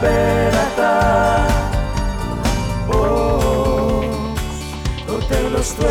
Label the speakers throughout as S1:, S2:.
S1: πέρατα. Πώς το τέλος του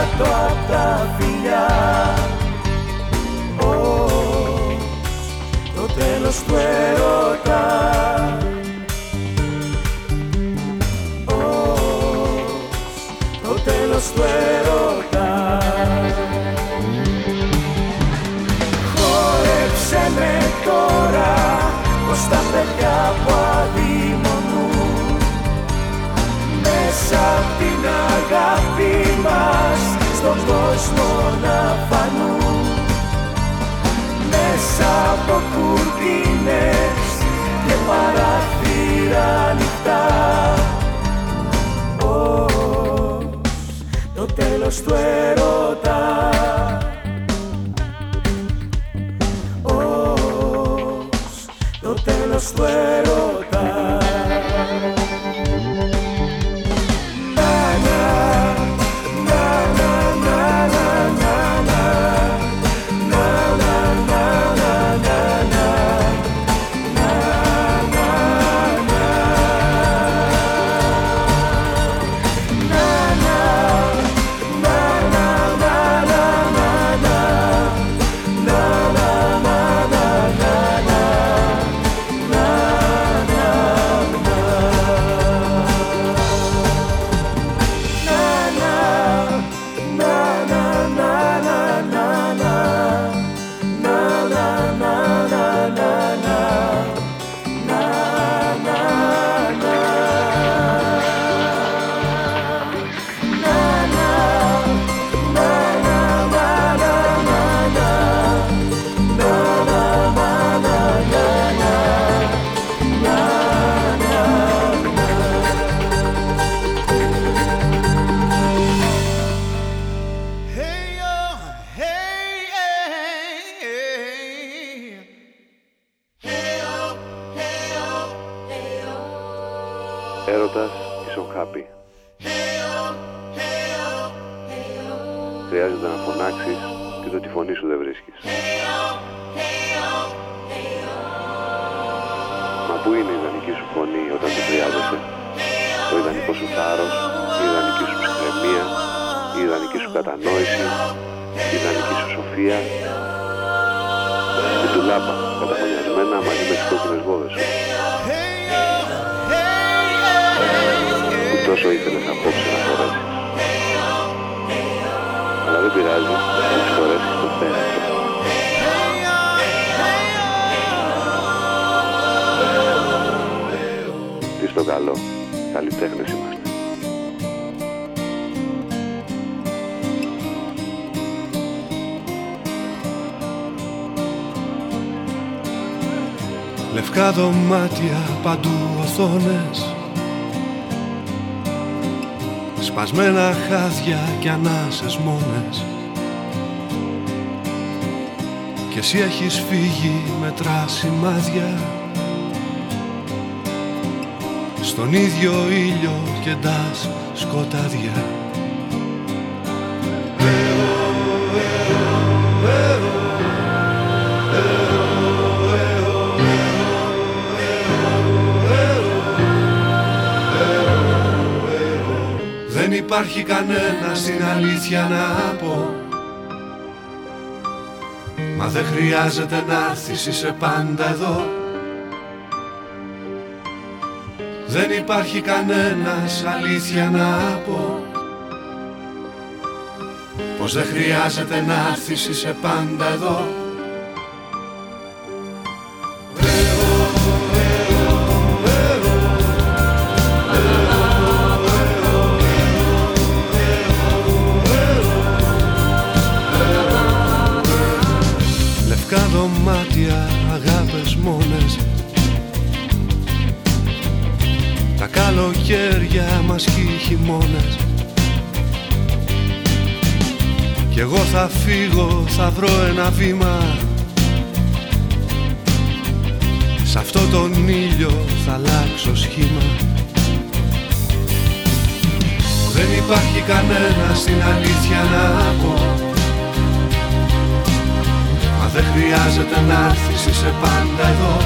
S1: κάτω απ' τα φιλιά. Ως το τέλος του έρωτας στον κόσμο να φανούν. Μέσα από κουρτίνες και παραθύρα ανοιχτά. Ως το τέλος του
S2: δωμάτια παντού οθόνες. Σπασμένα χάδια και ανάσες μόνες. Κι εσύ έχεις φύγει με σημάδια Στον ίδιο ήλιο κεντάς σκοτάδια υπάρχει κανένας στην αλήθεια να πω. Μα δεν χρειάζεται να έρθεις, είσαι πάντα εδώ. Δεν υπάρχει κανένας αλήθεια να πω. Πως δεν χρειάζεται να έρθεις, είσαι πάντα εδώ θα βρω ένα βήμα. Σ' αυτό τον ήλιο θα αλλάξω σχήμα. Δεν υπάρχει κανένα στην αλήθεια να πω. Δεν χρειάζεται να έρθεις, είσαι πάντα εδώ.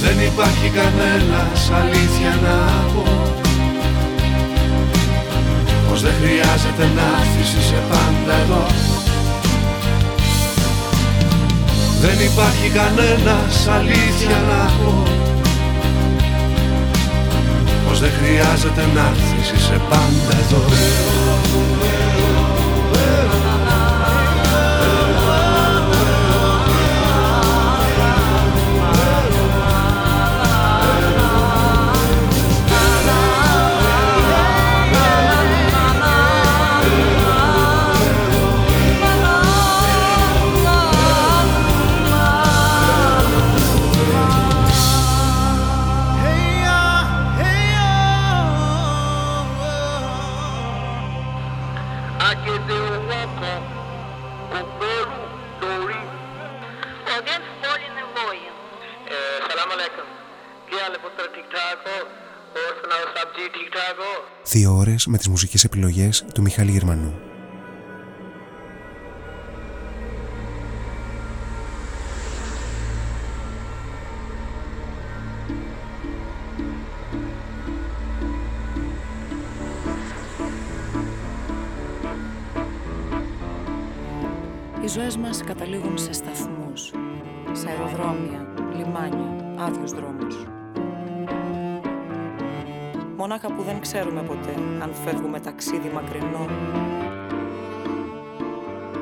S2: Δεν υπάρχει κανένας αλήθεια να πω Πως δεν χρειάζεται να έρθεις, είσαι πάντα εδώ. Δεν υπάρχει κανένας αλήθεια να πω. Πως δεν χρειάζεται να έρθεις, είσαι πάντα εδώ
S1: Δύο ώρες με τις μουσικές επιλογές του Μιχάλη Γερμανού.
S3: Οι ζωές μας καταλήγουν δεν ξέρουμε ποτέ αν φεύγουμε ταξίδι μακρινό.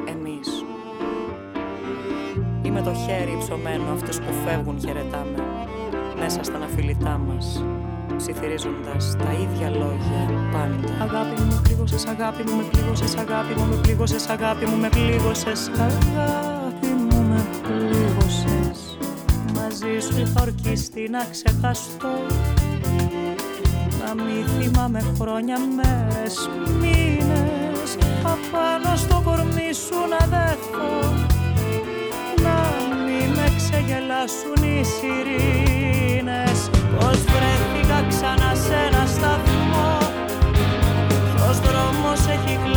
S3: Εμείς. Ή με το χέρι υψωμένο αυτούς που φεύγουν χαιρετάμε μέσα στα αναφιλητά μας ψιθυρίζοντας τα ίδια λόγια πάντα. Αγάπη μου με πλήγωσες, αγάπη μου με πλήγωσες, αγάπη μου με πλήγωσες, αγάπη μου με πλήγωσες, αγάπη μου με πλήγωσες. Μαζί σου είχα ορκιστεί να ξεχαστώ να μη θυμάμαι χρόνια, μέρες, μήνες. Απάνω στο κορμί σου να δέχω να μη με ξεγελάσουν οι σιρήνες. Πως βρέθηκα ξανά σε ένα σταθμό ποιος δρόμος έχει κλέψει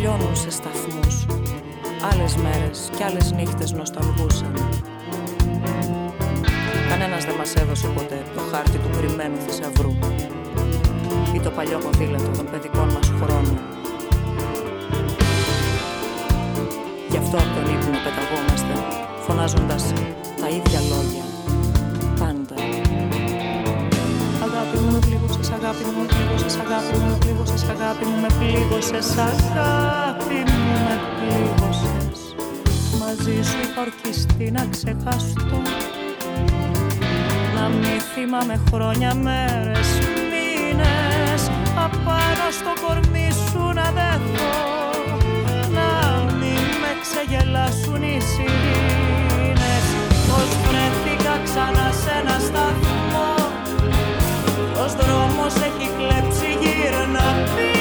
S3: τελειώνουν σε σταθμούς. Άλλες μέρες κι άλλες νύχτες νοσταλγούσαν. Κανένας δεν μας έδωσε ποτέ το χάρτη του κρυμμένου θησαυρού Ή το παλιό ποδήλατο των παιδικών μας χρόνων. Γι' αυτό από τον ύπνο πεταγόμαστε Φωνάζοντας τα ίδια λόγια Πάντα. Αγάπη μου με πλήγωσες, αγάπη μου με πλήγωσες, αγάπη μου με πλήγωσες, αγάπη μου με πλήγωσες, αγάπη μου με πλήγωσες. Μαζί σου είχα ορκιστεί να ξεχαστώ. Να μη θυμάμαι χρόνια, μέρες, μήνες. Απάνω στο κορμί σου να δέχω. Να μη με ξεγελάσουν οι σιρήνες Πως βρέθηκα ξανά σε ένα σταθμό. Ποιος δρόμος έχει κλέψει enough.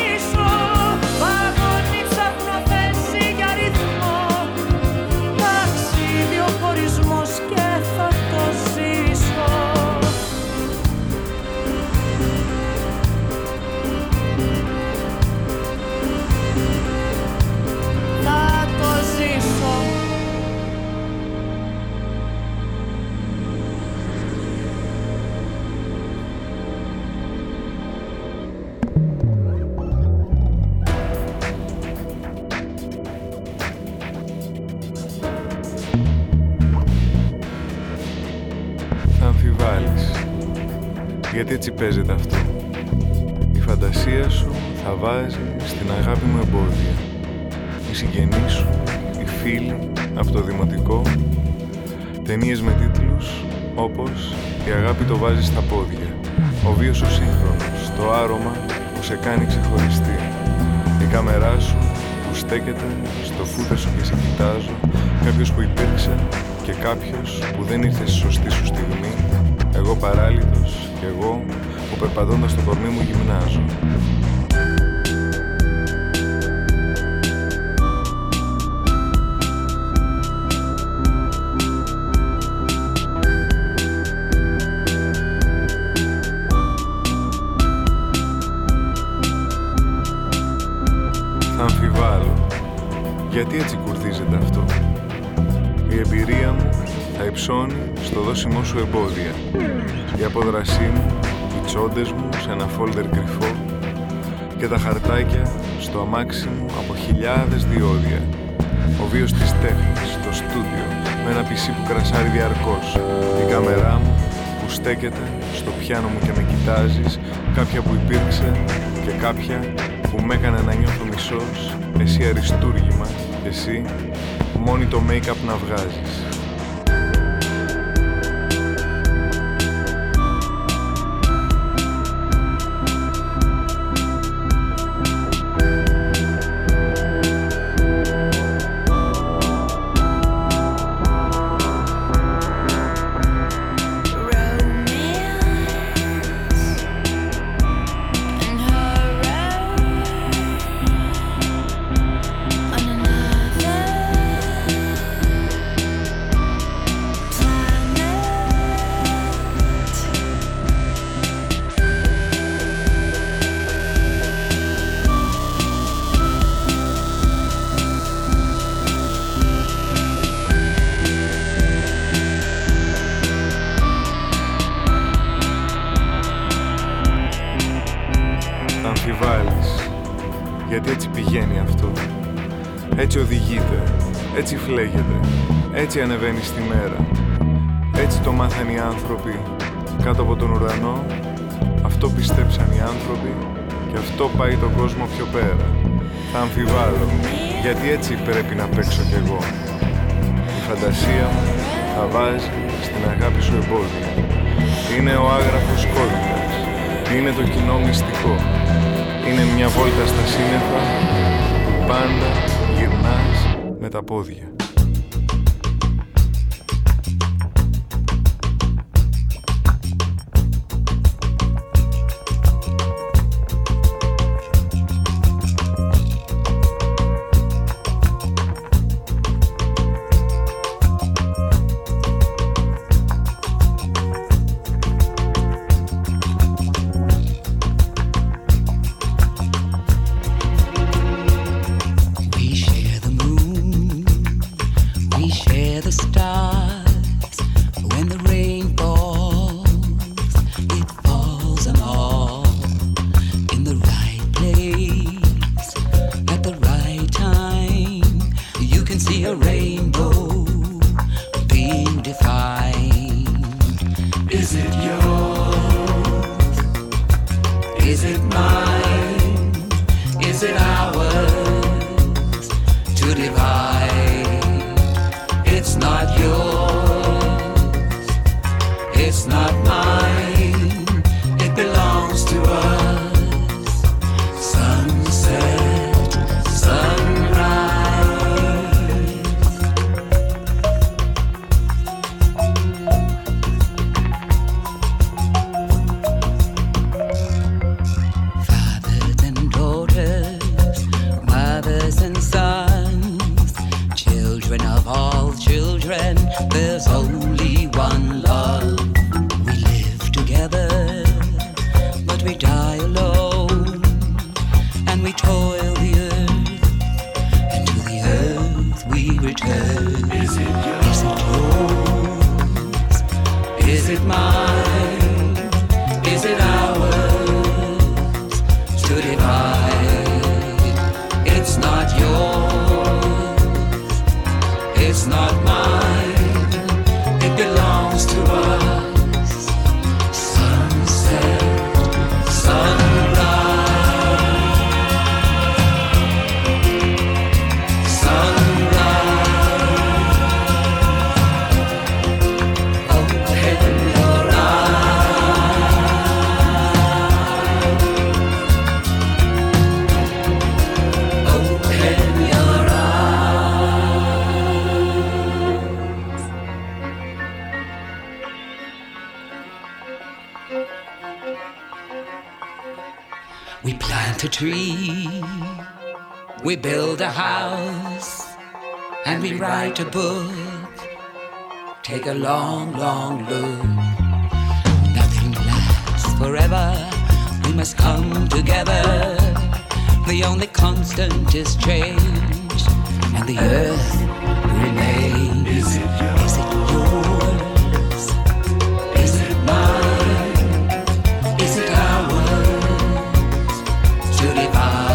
S4: Γιατί έτσι παίζεται αυτό. Η φαντασία σου θα βάζει στην αγάπη μου εμπόδια. Οι συγγενείς σου, οι φίλοι από το δημοτικό, ταινίες με τίτλους όπως «Η αγάπη το βάζει στα πόδια», «Ο βίος ο σύγχρονος», «Το άρωμα που σε κάνει ξεχωριστή», «Η κάμερά σου που στέκεται στο φούτερ σου και σε κοιτάζω», «Κάποιος που υπήρξε και κάποιος που δεν ήρθε στη σωστή σου στιγμή», «Εγώ παράλυτος και εγώ που περπατώντας το κορμί μου γυμνάζω». Γιατί έτσι κουρδίζεται αυτό. Η εμπειρία μου θα υψώνει στο δώσιμό σου εμπόδια. Η απόδρασή μου, οι τσόντες μου σε ένα φόλτερ κρυφό και τα χαρτάκια στο αμάξι μου από χιλιάδες διόδια. Ο βίος της τέχνης, το στούντιο, με ένα πισί που κρασάρει διαρκώς. Η κάμερά μου που στέκεται στο πιάνο μου και με κοιτάζεις, κάποια που υπήρξε και κάποια που με έκανε να νιώθω μισός, εσύ αριστούργημα εσύ μόνη το make-up να βγάζεις. Έτσι ανεβαίνεις στη μέρα. Έτσι το μάθαν οι άνθρωποι κάτω από τον ουρανό. Αυτό πιστέψαν οι άνθρωποι και αυτό πάει τον κόσμο πιο πέρα. Θα αμφιβάλλω, γιατί έτσι πρέπει να παίξω κι εγώ. Η φαντασία μου θα βάζει στην αγάπη σου εμπόδια. Είναι ο άγραφος κώδικας. Είναι το κοινό μυστικό. Είναι μια βόλτα στα σύννεφα που πάντα γυρνάς με τα πόδια.
S5: We build a house, and we write a book. Take a long, long look. Nothing lasts forever. We must come together. The only constant is change, and the earth remains. Is it yours? Is it yours? Is it mine? Is it ours to divide?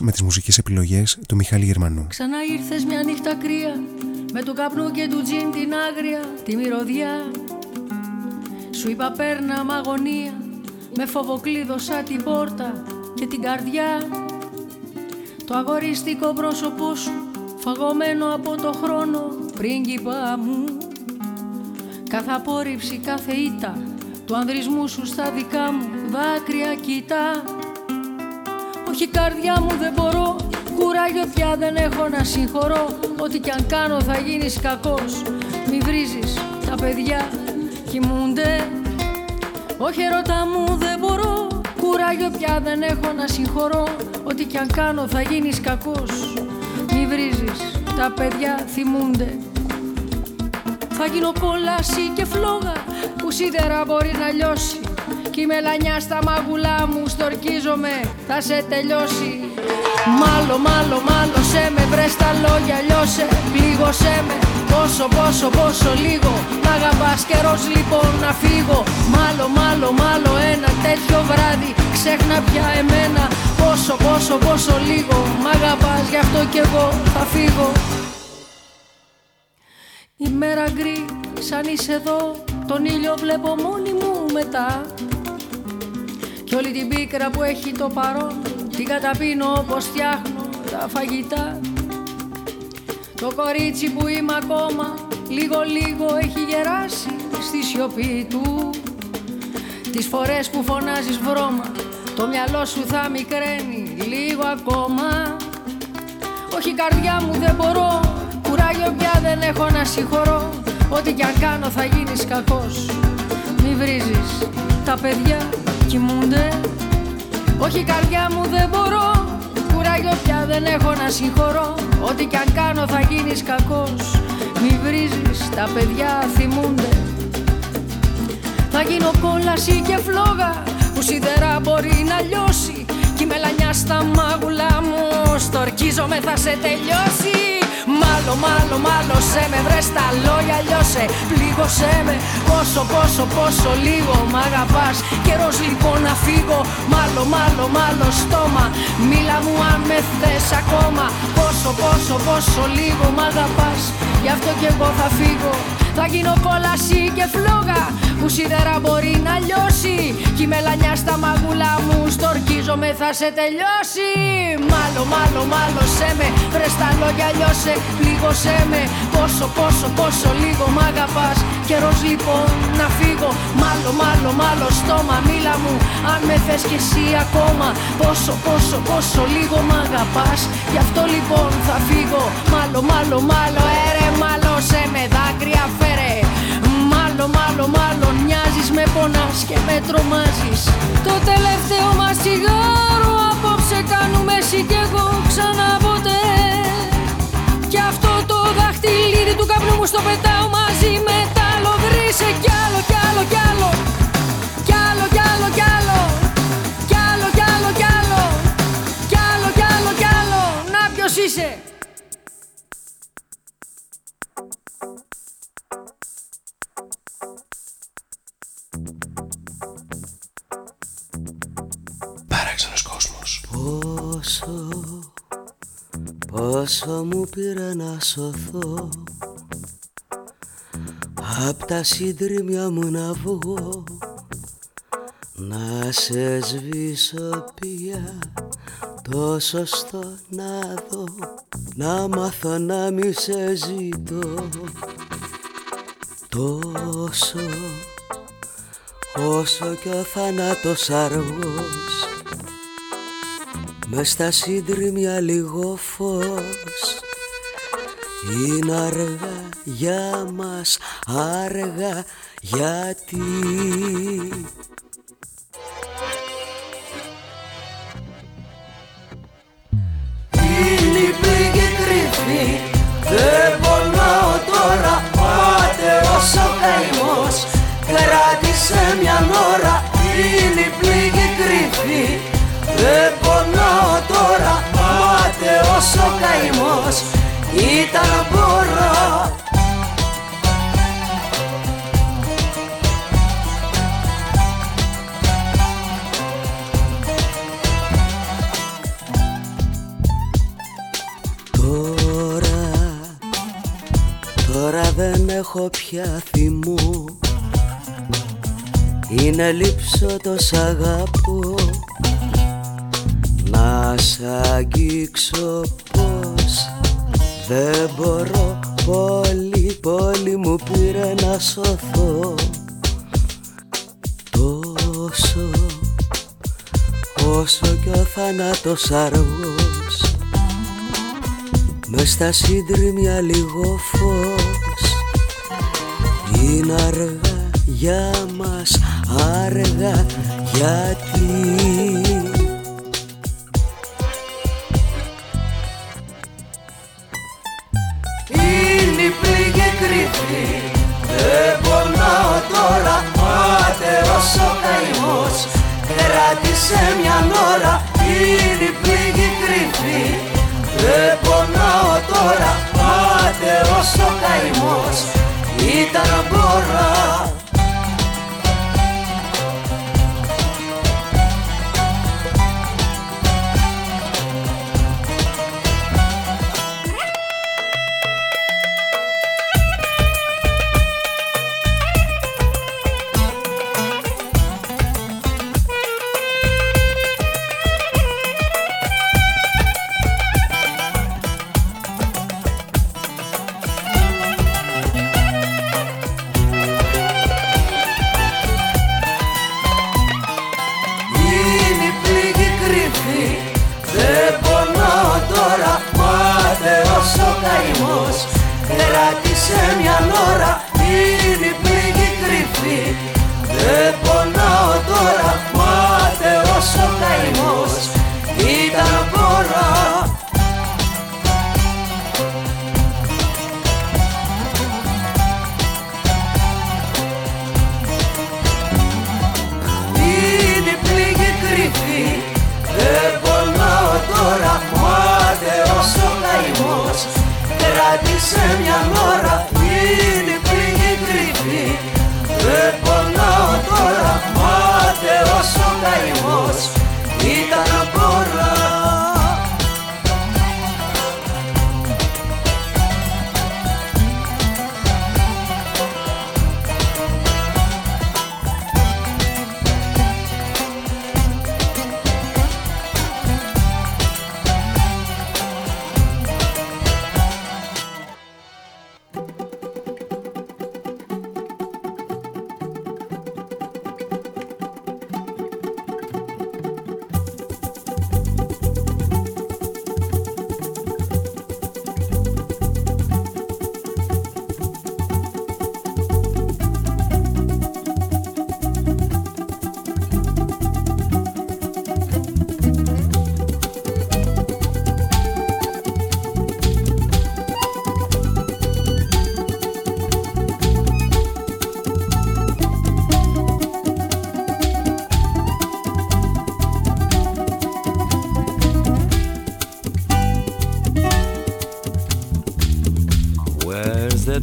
S1: Με τις μουσικές επιλογές του Μιχάλη Γερμανού.
S6: Ξανά ήρθες μια νύχτα κρύα Με του καπνού και του τζιν την άγρια Τη μυρωδιά. Σου είπα παίρνα μ' αγωνία Με φοβοκλείδωσα την πόρτα και την καρδιά Το αγοριστικό πρόσωπό σου Φαγωμένο από το χρόνο Πρίγκιπα μου. Κάθε απόρριψη, κάθε ήττα Του ανδρισμού σου στα δικά μου Δάκρυα κοιτά όχι καρδιά μου δεν μπορώ. Κουράγιο πια δεν έχω να συγχωρώ. Ό,τι κι αν κάνω θα γίνεις κακός. Μη βρίζεις τα παιδιά κοιμούνται. Όχι ερώτα μου δεν μπορώ. Κουράγιο πια δεν έχω να συγχωρώ. Ό,τι κι αν κάνω θα γίνεις κακός. Μη βρίζεις τα παιδιά θυμούνται. Θα γίνω κόλαση και φλόγα που σίδερα μπορεί να λιώσει. Κι η μελανιά στα μάγουλά μου στορκίζομαι θα σε τελειώσει. Μάλλο, μάλλο, μάλωσέ με βρες τα λόγια λιώσε Πλήγωσέ με. Πόσο, πόσο, πόσο λίγο Μ' αγαπάς καιρός λοιπόν να φύγω. Μάλλο, μάλλο, μάλλο ένα τέτοιο βράδυ Ξέχνα πια εμένα. Πόσο, πόσο, πόσο λίγο Μ' αγαπάς γι' αυτό κι εγώ θα φύγω. Η μέρα γκρι σαν είσαι εδώ Τον ήλιο βλέπω μόνη μου μετά Κι όλη την πίκρα που έχει το παρόν Την καταπίνω όπως φτιάχνω τα φαγητά. Το κορίτσι που είμαι ακόμα Λίγο λίγο έχει γεράσει στη σιωπή του. Τις φορές που φωνάζεις βρώμα Το μυαλό σου θα μικραίνει λίγο ακόμα. Όχι καρδιά μου δεν μπορώ Κουράγιο πια δεν έχω να συγχωρώ. Ό,τι κι αν κάνω θα γίνεις κακός Μη βρίζεις Τα παιδιά κοιμούνται. Όχι καρδιά μου δεν μπορώ. Κουράγιο πια δεν έχω να συγχωρώ. Ό,τι κι αν κάνω θα γίνεις κακός. Μη βρίζεις Τα παιδιά θυμούνται. Θα γίνω κόλαση και φλόγα Που σιδερά μπορεί να λιώσει. Κι η μελανιά στα μάγουλα μου Στορκίζομαι θα σε τελειώσει Μάλλον, μάλλον, μάλλον σε με βρες τα λόγια λιώσε. Πλήγωσέ με. Πόσο, πόσο, πόσο λίγο μ' αγαπάς. Καιρός λοιπόν να φύγω. Μάλλον, μάλλον, μάλλον στόμα. Μίλα μου αν με θες ακόμα. Πόσο, πόσο, πόσο λίγο μ' αγαπάς. Γι' αυτό κι εγώ θα φύγω θα γίνω κόλαση και φλόγα που σίδερα μπορεί να λιώσει. Κι η μελανιά στα μαγούλα μου στορκίζομαι θα σε τελειώσει. Μάλλον, μάλλον, μάλλον σε με βρες τα λόγια λιώσε Πλήγωσέ με. Πόσο, πόσο, πόσο λίγο μ' αγαπάς. Καιρός λοιπόν να φύγω. Μάλλον, μάλλον, μάλλον στόμα μίλα μου Αν με θες κι εσύ ακόμα. Πόσο, πόσο, πόσο λίγο μ' αγαπάς. Γι' αυτό λοιπόν θα φύγω. Μάλλον, μάλλον, μάλλον, έρε μάλλον σε με δάκρυα φέρε. Μάλλον, μάλλον, μάλλον μοιάζεις με πονάς και με τρομάζεις. Το τελευταίο μας τσιγάρο απόψε κάνουμε εσύ κι εγώ ξανά ποτέ. Κι αυτό το δαχτυλίδι του καπνού μου στο πετάω μαζί με τα λογρίσε κι άλλο κι άλλο κι άλλο. Κι άλλο κι άλλο κι άλλο. Κι άλλο κι άλλο κι άλλο. Κι άλλο κι άλλο κι άλλο. Να ποιος είσαι
S7: Πόσο, πόσο μου πήρε να σωθώ. Απ' τα συντρίμια μου να βγω. Να σε σβήσω πια. Το σωστό να δω. Να μάθω να μη σε ζητώ. Τόσο όσο κι ο θάνατος αργός μες στα σύντριμια λίγο φως. Είναι αργά για μας, αργά γιατί.
S8: Είναι η πληγή κρυφή. Δεν πονάω τώρα Πάτε όσο καημός Κράτησε μια ώρα. Είναι η πληγή κρυφή. Δεν πονάω τώρα Πάτε όσο καημός Ήταν μπορώ.
S7: Τώρα, τώρα δεν έχω πια θυμό Είναι λείψω το σ' αγαπώ. Να σ' αγγίξω πως Δεν μπορώ. Πολύ πολύ μου πήρε να σωθώ. Τόσο όσο κι ο θάνατος αργός. Μες στα σύντριμια λίγο φως. Είναι αργά για μας, αργά γιατί
S8: Κράτησε μια ώρα. Είναι η πληγή κρυφή. Δεν πονάω τώρα. Πάτε όσο καημός. Ήταν μπορώ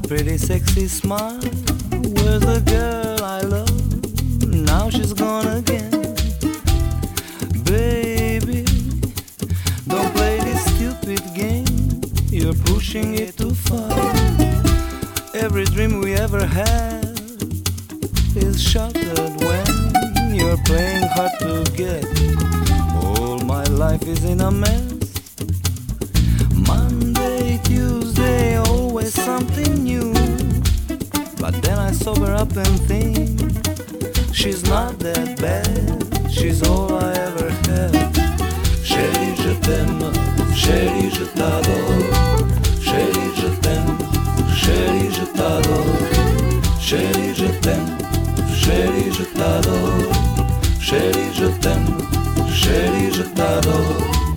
S1: pretty sexy smile. Where's the girl I love? Now she's gone again. Baby, don't play this stupid game. You're pushing it too far. Every dream we ever had is shattered when you're playing hard to get. All my life is in a mess. Monday, Tuesday, always something new. But then I sober up and think she's not that bad. She's all I ever had. Chérie, je t'aime. Chérie, je t'adore. Chérie, je t'aime. Chérie, je t'adore. Chérie, je t'aime. Chérie, je t'adore. Chérie, je t'aime. Chérie, je t'adore.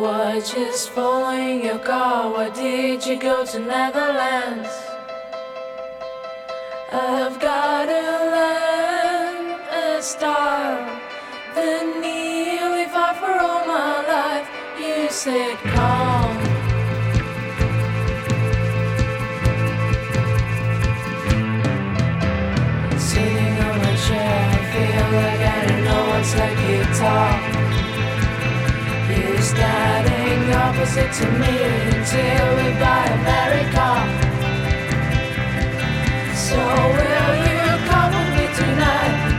S9: Was just following your car. Why did you go to Netherlands? I've got a learn a style that nearly fought for all my life. You said calm. Sitting on my chair, I feel like I don't know what's like guitar. Standing opposite to me until we buy America. So will you come with me tonight?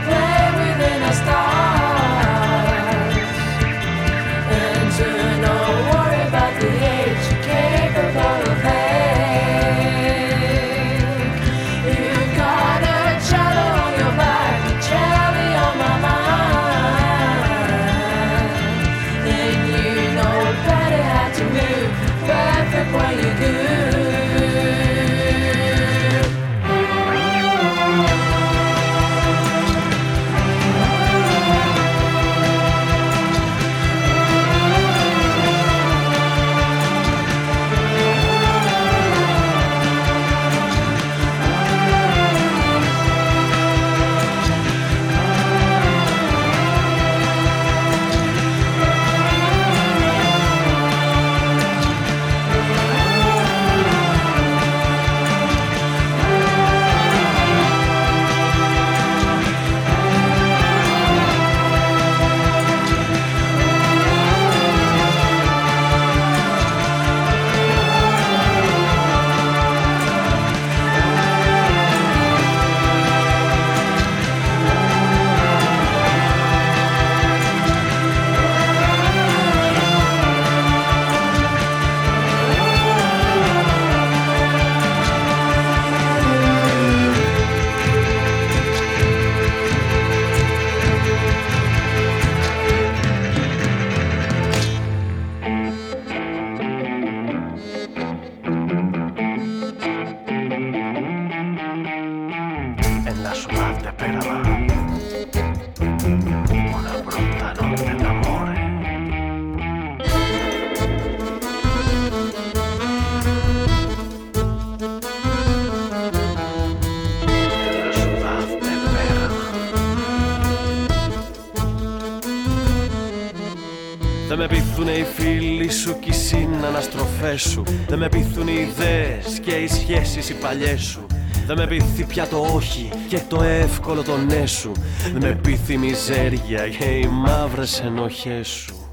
S10: Σου Δεν με πείθουν οι ιδέες και οι σχέσεις οι παλιές σου. Δεν με πείθει πια το όχι και το εύκολο το ναι σου. Δεν με πείθει η μιζέρια και οι μαύρες ενοχές σου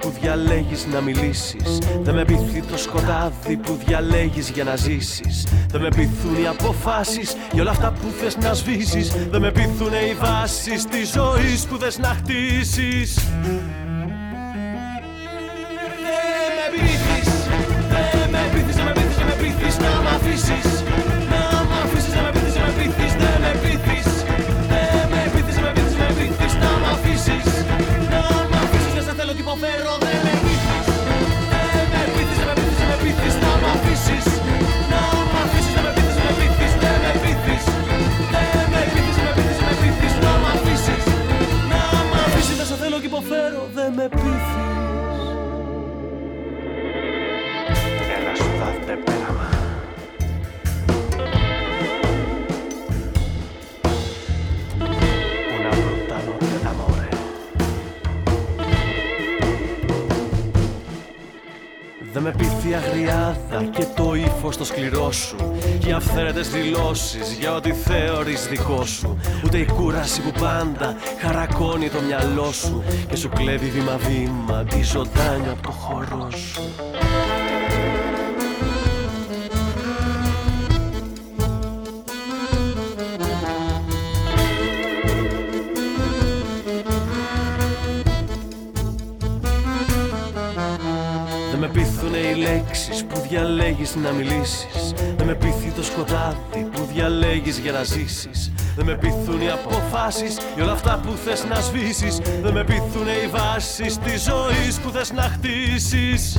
S10: που διαλέγεις να μιλήσεις. Δεν με πείθει το σκοτάδι που διαλέγεις για να ζήσεις. Δεν με πείθουν οι αποφάσεις για όλα αυτά που θες να σβήσεις. Δεν με πείθουν οι βάσεις της ζωής που θες να χτίσεις ύφο το σκληρό σου Και οι αυθαίρετες δηλώσεις για ό,τι θεωρείς δικό σου. Ούτε η κούραση που πάντα χαρακώνει το μυαλό σου Και σου κλέβει βήμα-βήμα τη ζωντάνια από το χώρο σου διαλέγεις να μιλήσεις. Δεν με πείθει το σκοτάδι που διαλέγεις για να ζήσεις. Δεν με πείθουν οι αποφάσεις για όλα αυτά που θες να σβήσεις. Δεν με πείθουν οι βάσεις της ζωής που θες να χτίσεις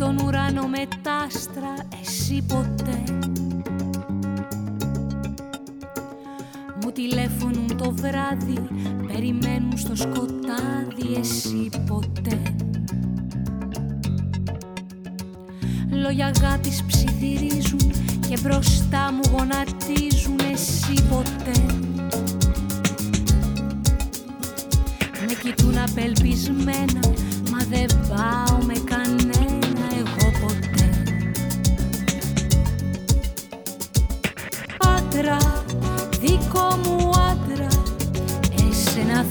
S11: Στον ουρανό με τ' άστρα. Εσύ ποτέ. Μου τηλέφωνουν το βράδυ περιμένουν στο σκοτάδι. Εσύ ποτέ. Λόγια αγάπης ψιθυρίζουν και μπροστά μου γονατίζουν. Εσύ ποτέ. Με κοιτούν απελπισμένα μα δεν πάω με κανένα εγώ ποτέ. Άντρα, δικό μου άντρα εσένα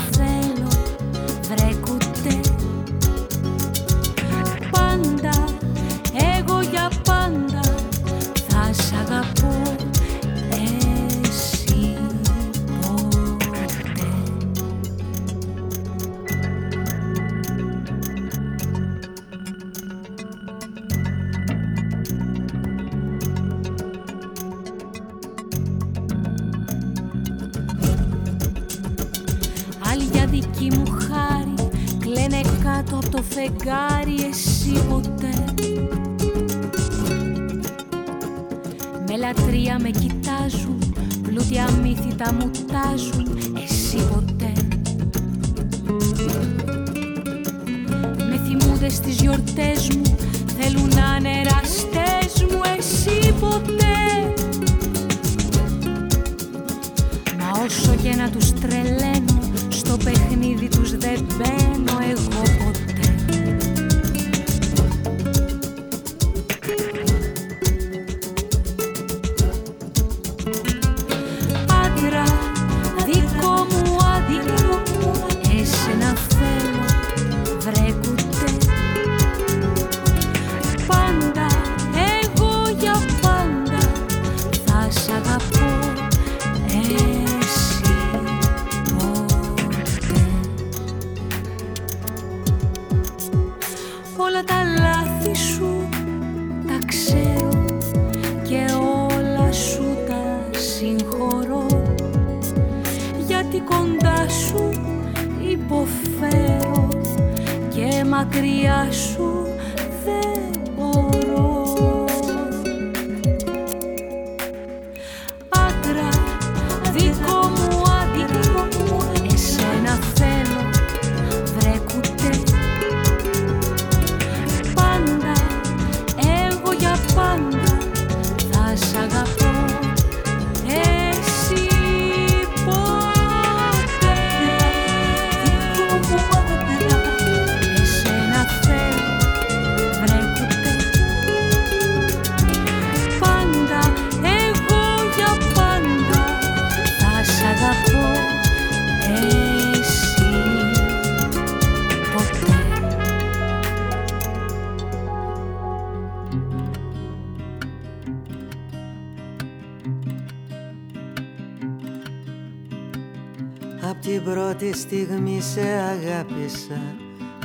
S1: στιγμή σε αγάπησα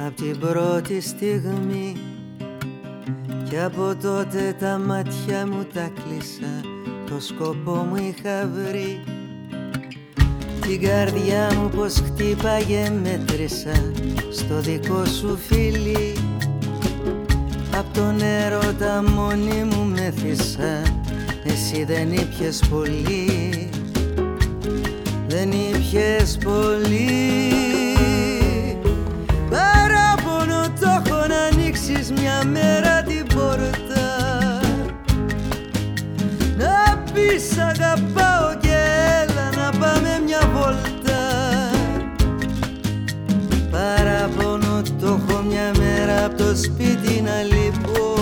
S1: Απ' την πρώτη στιγμή. Και από τότε τα μάτια μου τα κλείσα Το σκοπό μου είχα βρει. Την καρδιά μου πως χτύπαγε μέτρησα Στο δικό σου φίλι Απ' τον έρωτα μόνη μου μέθησα Εσύ δεν ήπιες πολύ δεν ήπιες πολύ. Παράπονο το έχω να ανοίξεις μια μέρα την πόρτα. Να πεις αγαπάω και έλα να πάμε μια βόλτα Παράπονο το έχω μια μέρα από το σπίτι να λείπω.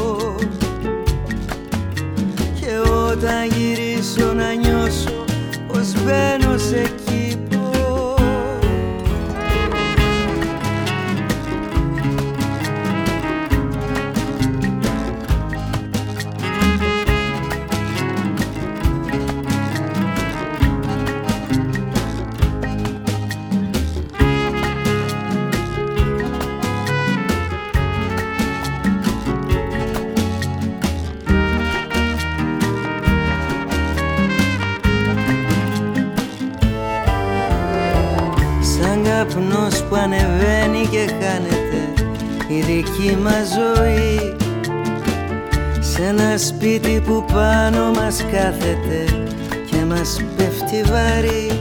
S1: Και όταν γυρίσω να νιώσω πως μπαίνω η δική μας ζωή. Σε ένα σπίτι που πάνω μας κάθεται και μας πέφτει βαρύ.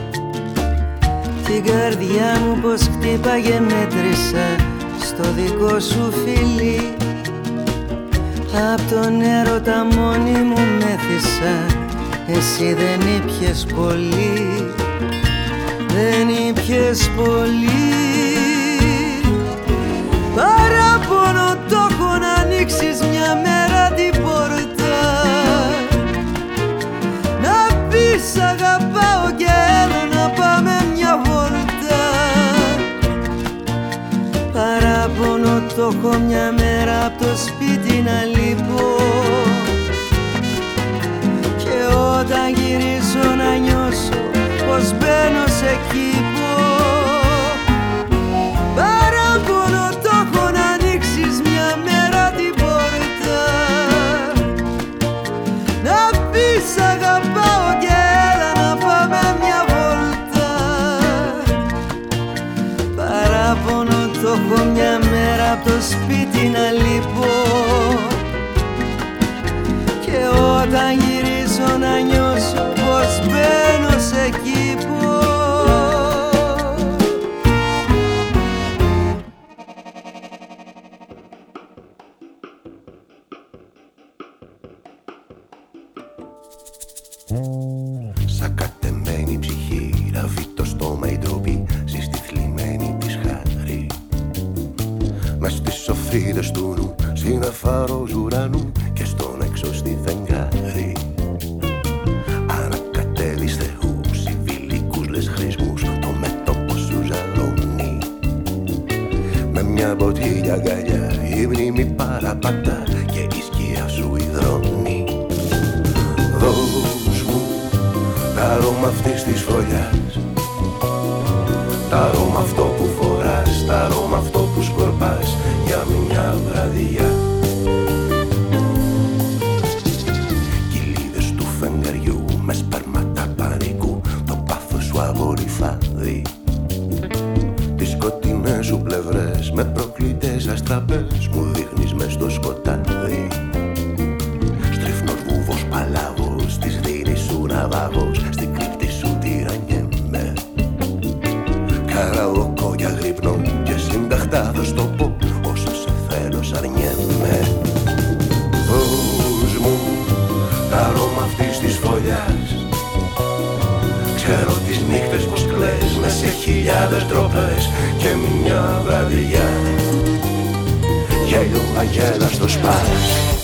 S1: Την καρδιά μου πως χτύπαγε μέτρησα στο δικό σου φίλι Απ' τον έρωτα μόνη μου μέθησα εσύ δεν ήπιες πολύ. Δεν ήπιες πολύ Παράπονο το έχω να ανοίξεις μια μέρα την πόρτα. Να πεις αγαπάω και έλα να πάμε μια βόλτα. Παράπονο το έχω μια μέρα από το σπίτι να λείπω. Και όταν γυρίσω να νιώσω πως μπαίνω
S12: μνήμη παραπατά και η σκιά σου υδρώνει. Δώσ' μου τα αρώμα αυτής της φωλιάς Τα αρώμα αυτό που φοράς, τα αρώμα αυτό Καραοκό για γρύπνο και συνταχτά θα στο πω όσο σε θέλω σ' αρνιέμαι Δώσ' μου τα αρώμα αυτής της φωλιάς. Ξέρω τις νύχτες πως κλαις μες σε χιλιάδες ντροπές και μια βραδιά γέλιο αγέλαστο σπάς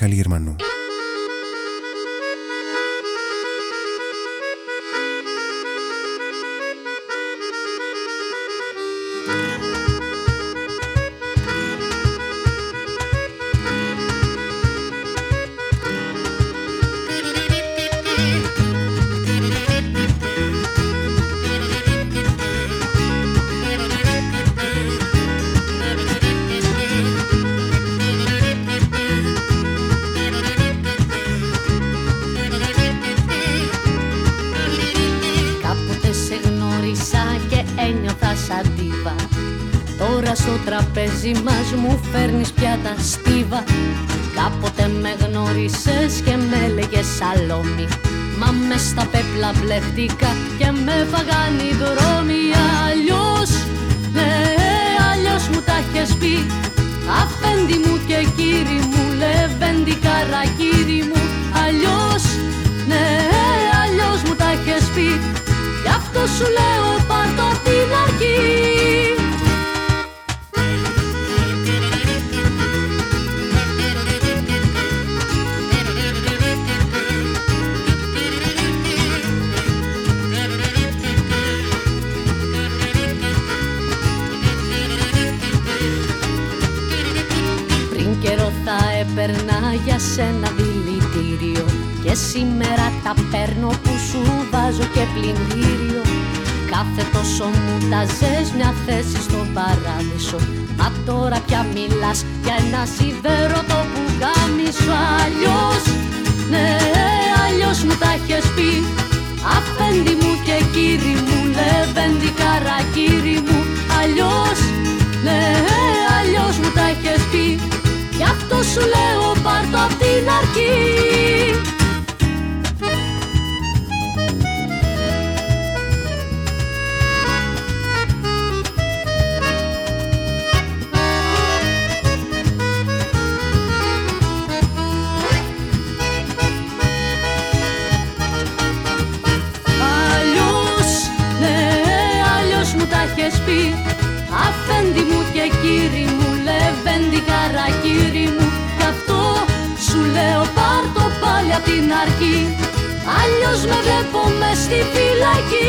S13: Μιχάλη Γερμανού.
S6: Τραπέζι μας μου φέρνεις πια τα στίβα. Κάποτε με γνώρισες και με έλεγες σαλόμι Μα μες στα πέπλα μπλεχτήκα και με φαγάν οι δρόμοι. Αλλιώς, ναι, αλλιώς μου τα έχεις πει. Αφέντη μου και κύρι μου, λεβέντη καρακύρι μου. Αλλιώς, ναι, αλλιώς μου τα έχεις πει. Γι' αυτό σου λέω τα παίρνω που σου βάζω και πλυντήριο. Κάθε τόσο μου τα ζες μια θέση στον παράδεισο. Μα τώρα πια μιλάς για ένα σιδέρωτο που γάμισο Αλλιώς, ναι, αλλιώς μου τα έχεις πει. Αφέντη μου και κύρι μου, λεβέντη καρακύρι μου. Αλλιώς, ναι, αλλιώς μου τα έχεις πει. Γι' αυτό σου λέω πάρ' το απ' την αρχή την αρχή. Αλλιώς με βλέπω μες στη φυλακή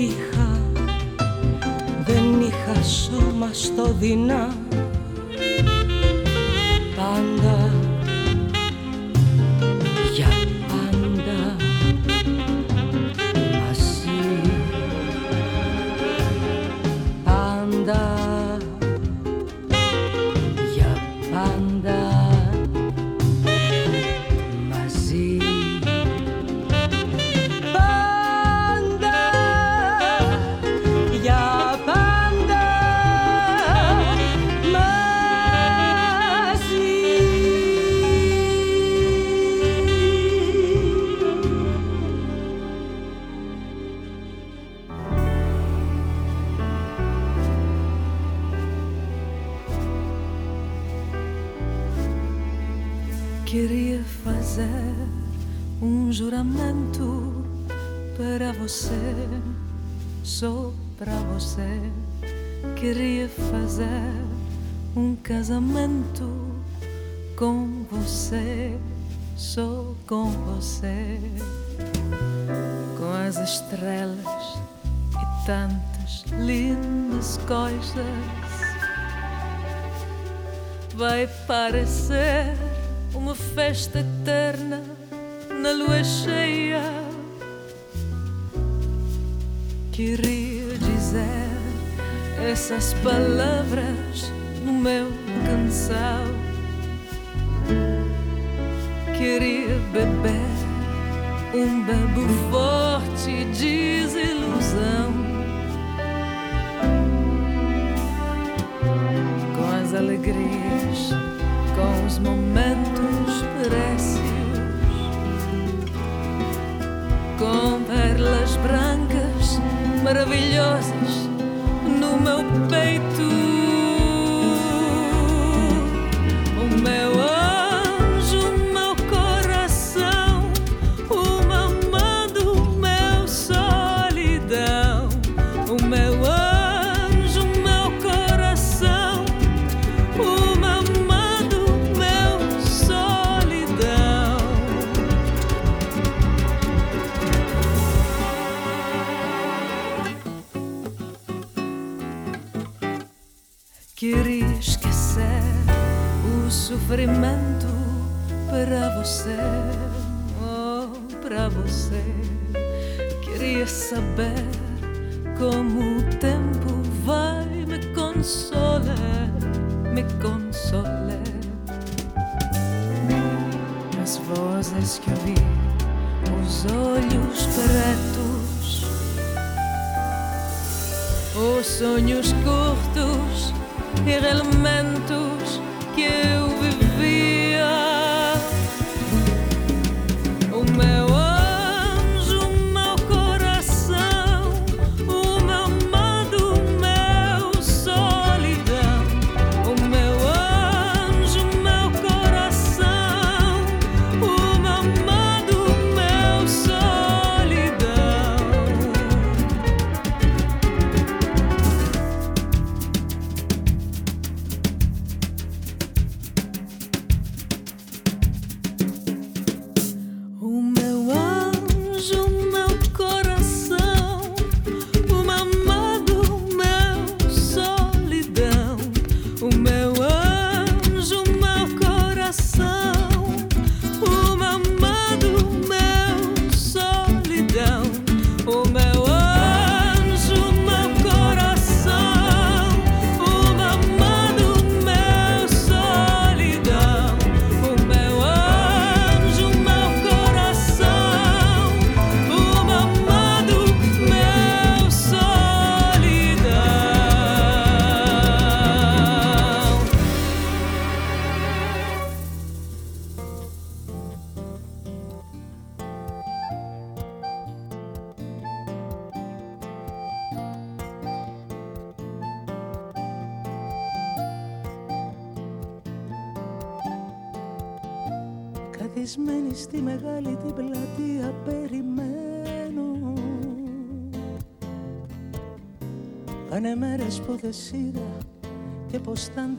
S14: Είχα, δεν είχα σώμα στο δεινά. Πάντα,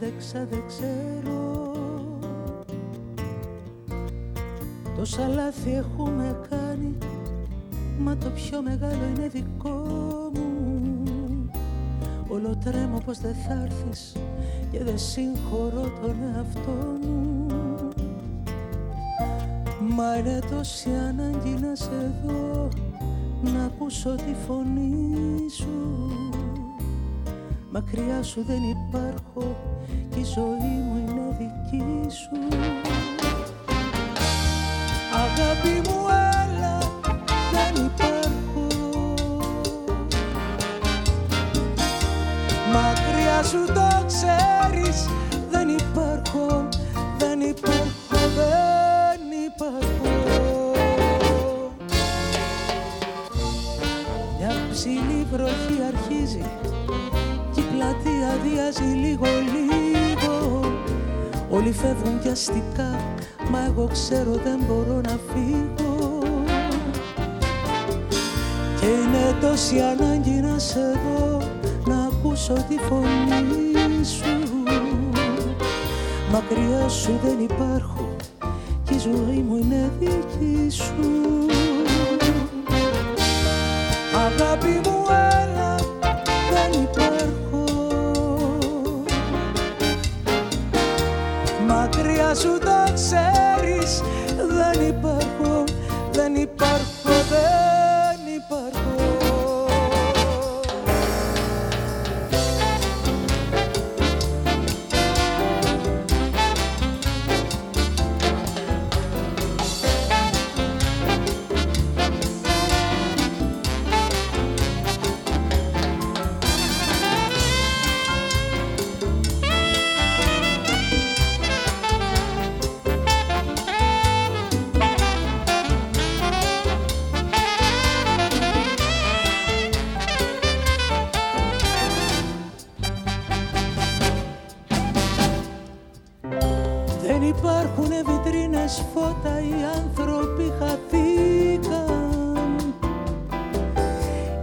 S15: πως τα αντέξα δεν ξέρω. Τόσα λάθη έχουμε κάνει Μα το πιο μεγάλο είναι δικό μου. Όλο τρέμω πως δεν θα έρθεις Και δεν συγχωρώ τον εαυτό μου. Μα είναι τόση ανάγκη να σε δω Να ακούσω τη φωνή σου. Μακριά σου δεν υπάρχω και η ζωή μου είναι δική σου φεύγουν αστικά Μα εγώ ξέρω δεν μπορώ να φύγω. Και είναι τόση ανάγκη να σε δω Να ακούσω τη φωνή σου. Μακριά σου δεν υπάρχω Κι η ζωή μου είναι δική σου. Αγάπη μου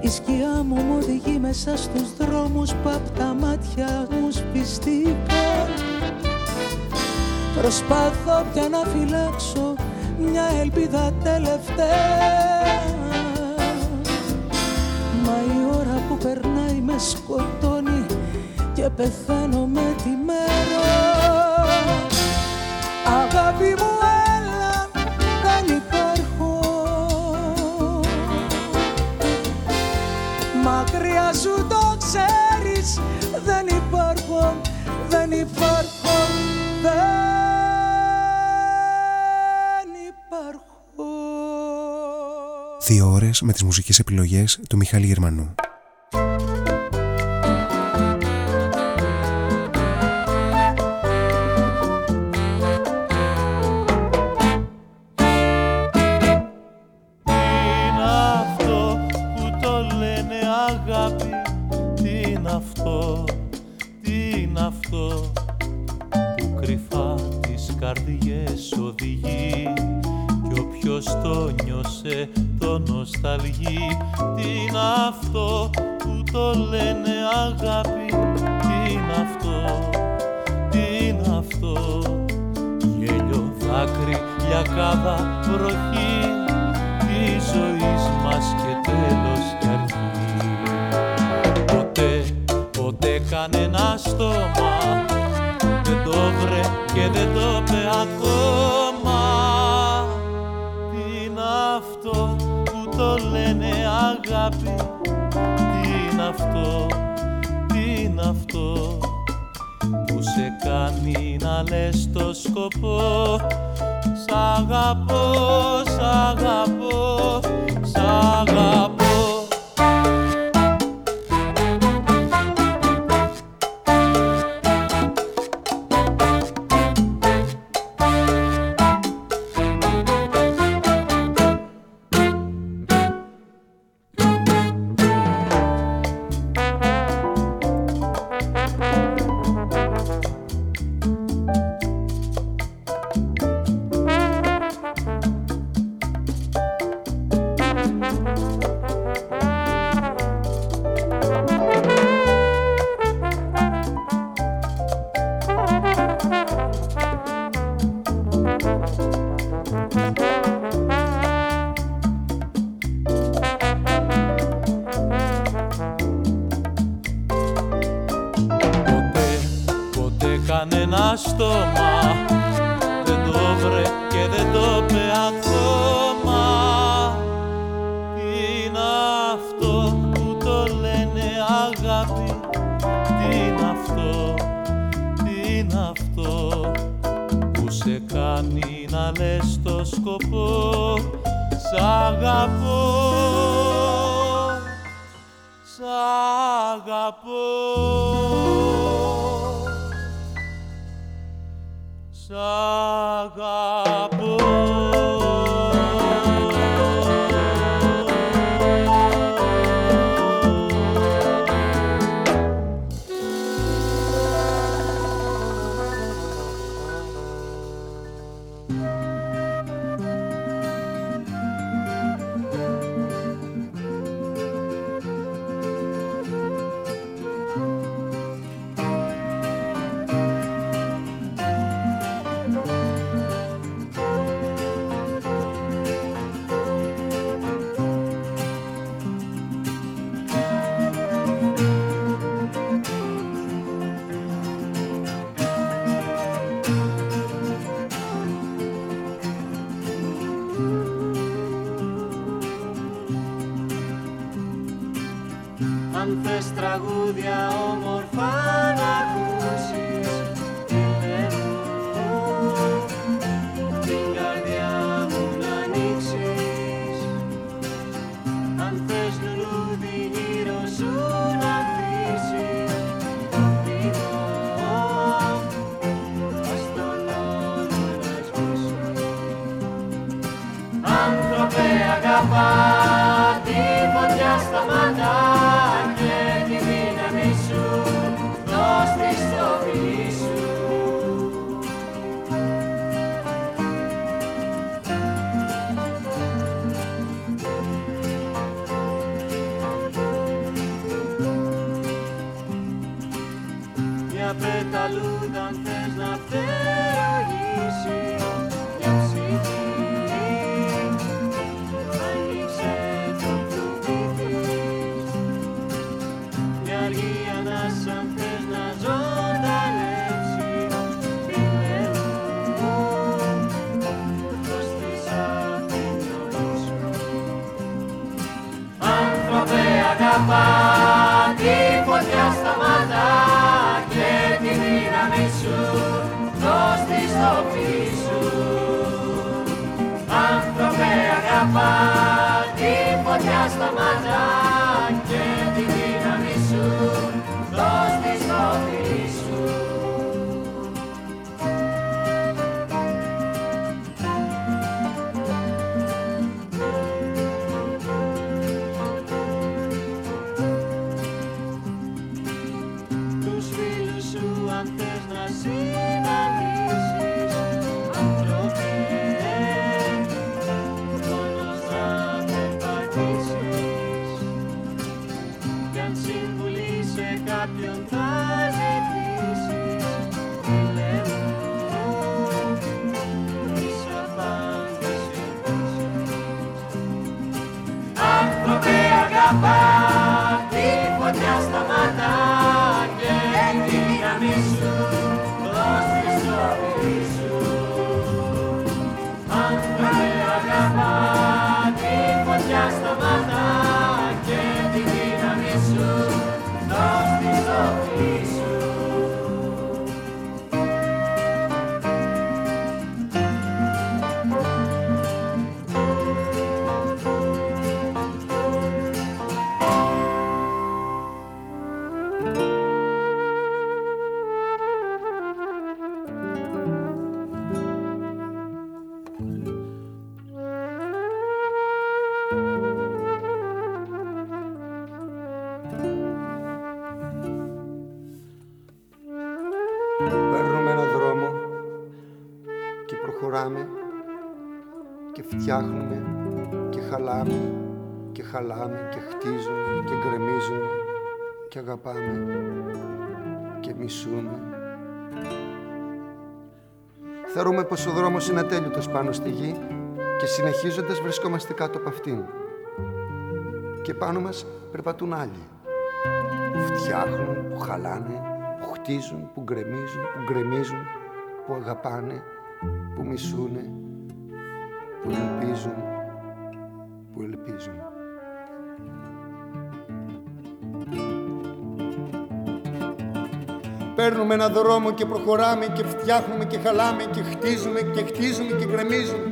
S15: Η σκιά μου μου οδηγεί μέσα στους δρόμους που απ' τα μάτια μου σπιστήκαν Προσπαθώ πια να φυλάξω μια ελπίδα τελευταία. Μα η ώρα που περνάει με σκοτώνει και πεθαίνω με τη μέρα. Αγάπη μου Μακριά σου το ξέρεις δεν υπάρχω Δεν υπάρχω δεν υπάρχω
S16: Δύο ώρες με τις μουσικές επιλογές του Μιχάλη Γερμανού.
S17: φτιάχνουμε και χαλάμε και χαλάμε και χτίζουμε και γκρεμίζουμε και αγαπάμε και μισούμε. Θεωρούμε πως ο δρόμος είναι ατέλειωτος πάνω στη γη και συνεχίζοντας βρισκόμαστε κάτω από αυτήν. Και πάνω μας περπατούν άλλοι που φτιάχνουν, που χαλάνε, που χτίζουν, που γκρεμίζουν, που γκρεμίζουν,
S18: που αγαπάνε, που μισούνε, που ελπίζουν, που ελπίζουν. Παίρνουμε ένα δρόμο και προχωράμε και φτιάχνουμε και χαλάμε και χτίζουμε και χτίζουμε και γκρεμίζουμε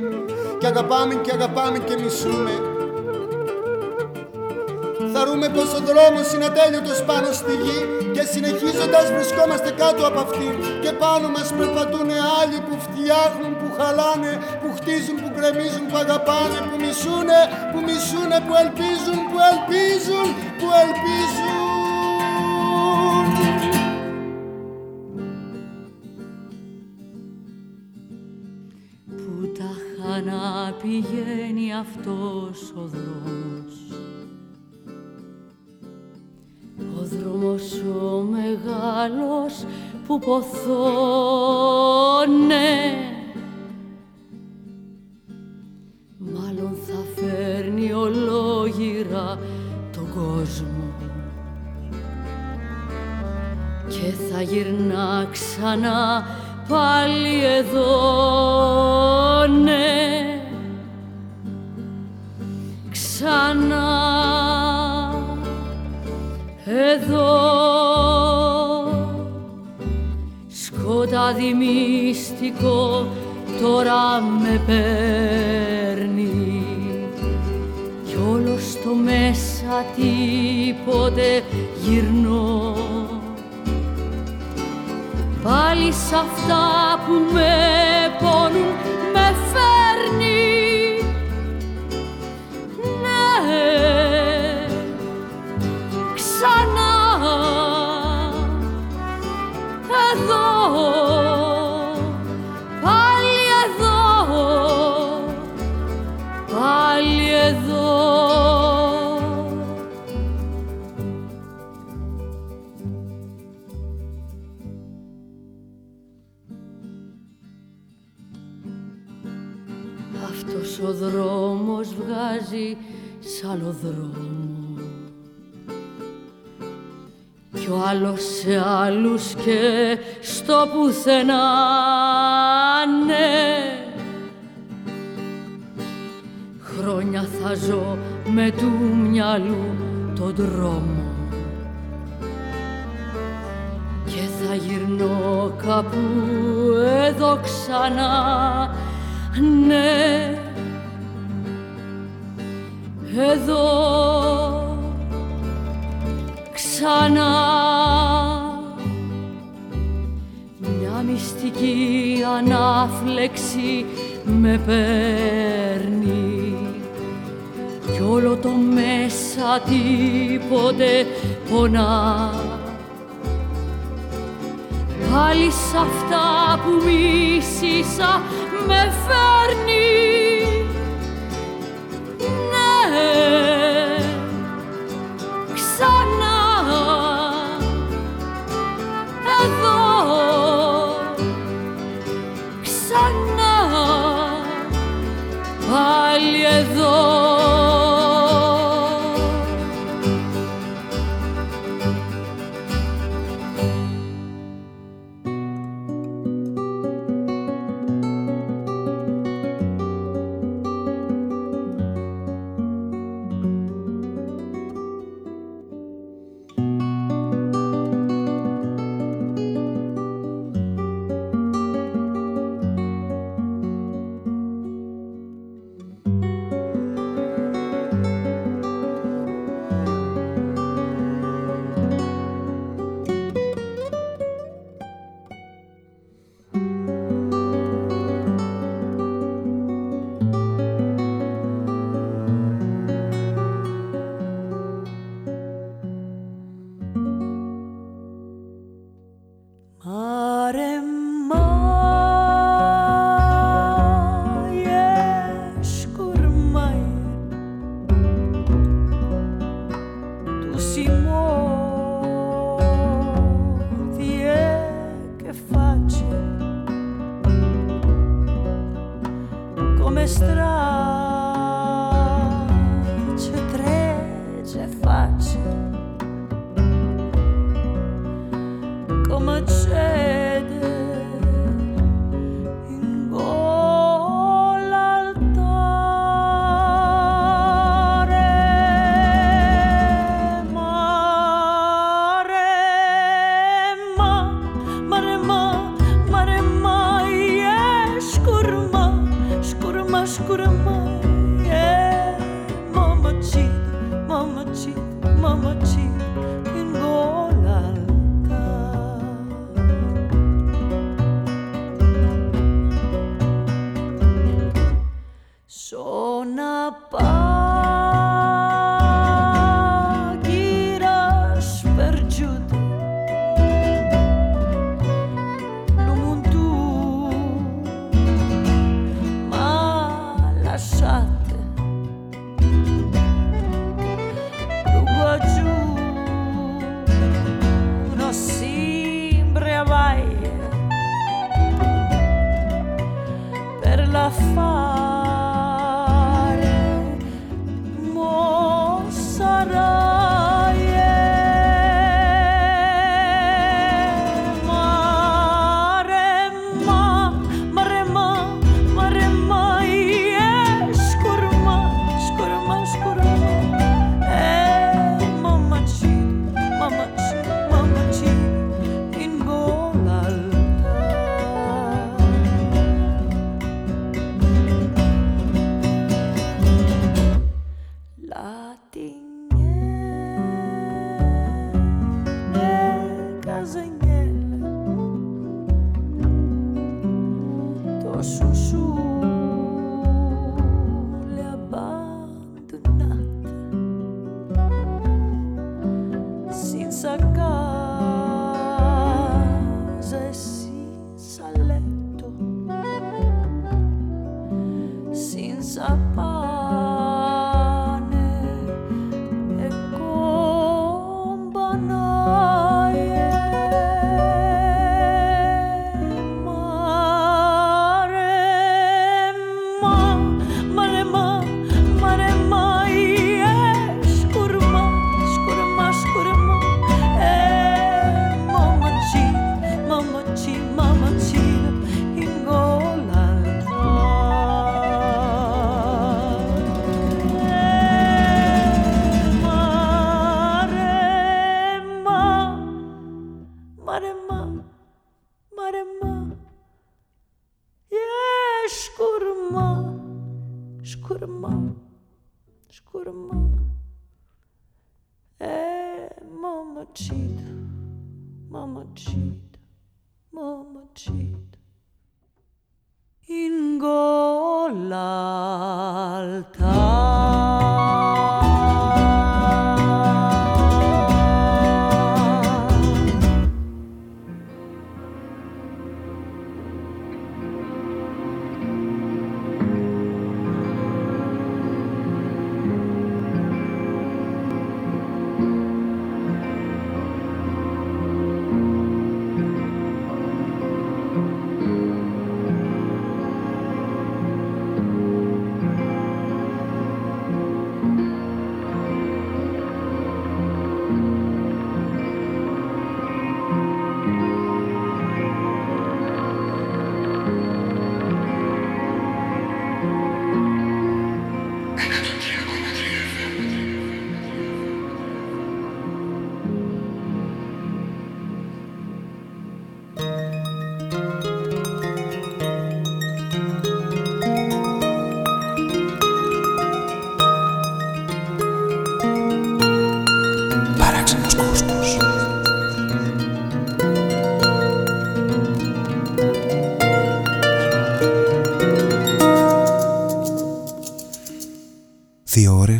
S18: και αγαπάμε και αγαπάμε και μισούμε. Θαρούμε πως ο δρόμος είναι ατέλειωτος πάνω στη γη και συνεχίζοντας βρισκόμαστε κάτω από αυτήν και πάνω μας περπατούν άλλοι που φτιάχνουν, που χαλάνε, που χτίζουν, που γκρεμίζουν, που αγαπάνε, που μισούνε, που μισούνε, που ελπίζουν, που ελπίζουν, που ελπίζουν.
S14: Πού τα χάνα πηγαίνει αυτός ο δρόμος Ο δρόμος ο μεγάλος που ποθώνε τον κόσμο και θα γυρνά ξανά πάλι εδώ ναι. Ξανά εδώ. Σκοτάδι μυστικό τώρα με παίρνει. Κι όλος στο μέσα τίποτε γυρνώ. Πάλι σ' αυτά που με άλλο δρόμο. Κι ο άλλος σε άλλους και στο πουθενά ναι. Χρόνια θα ζω με του μυαλού τον δρόμο και θα γυρνώ κάπου εδώ ξανά ναι εδώ ξανά. Μια μυστική ανάφλεξη με παίρνει κι όλο το μέσα τίποτε πονά. Πάλι σ' αυτά που μίσησα με φέρνει ναι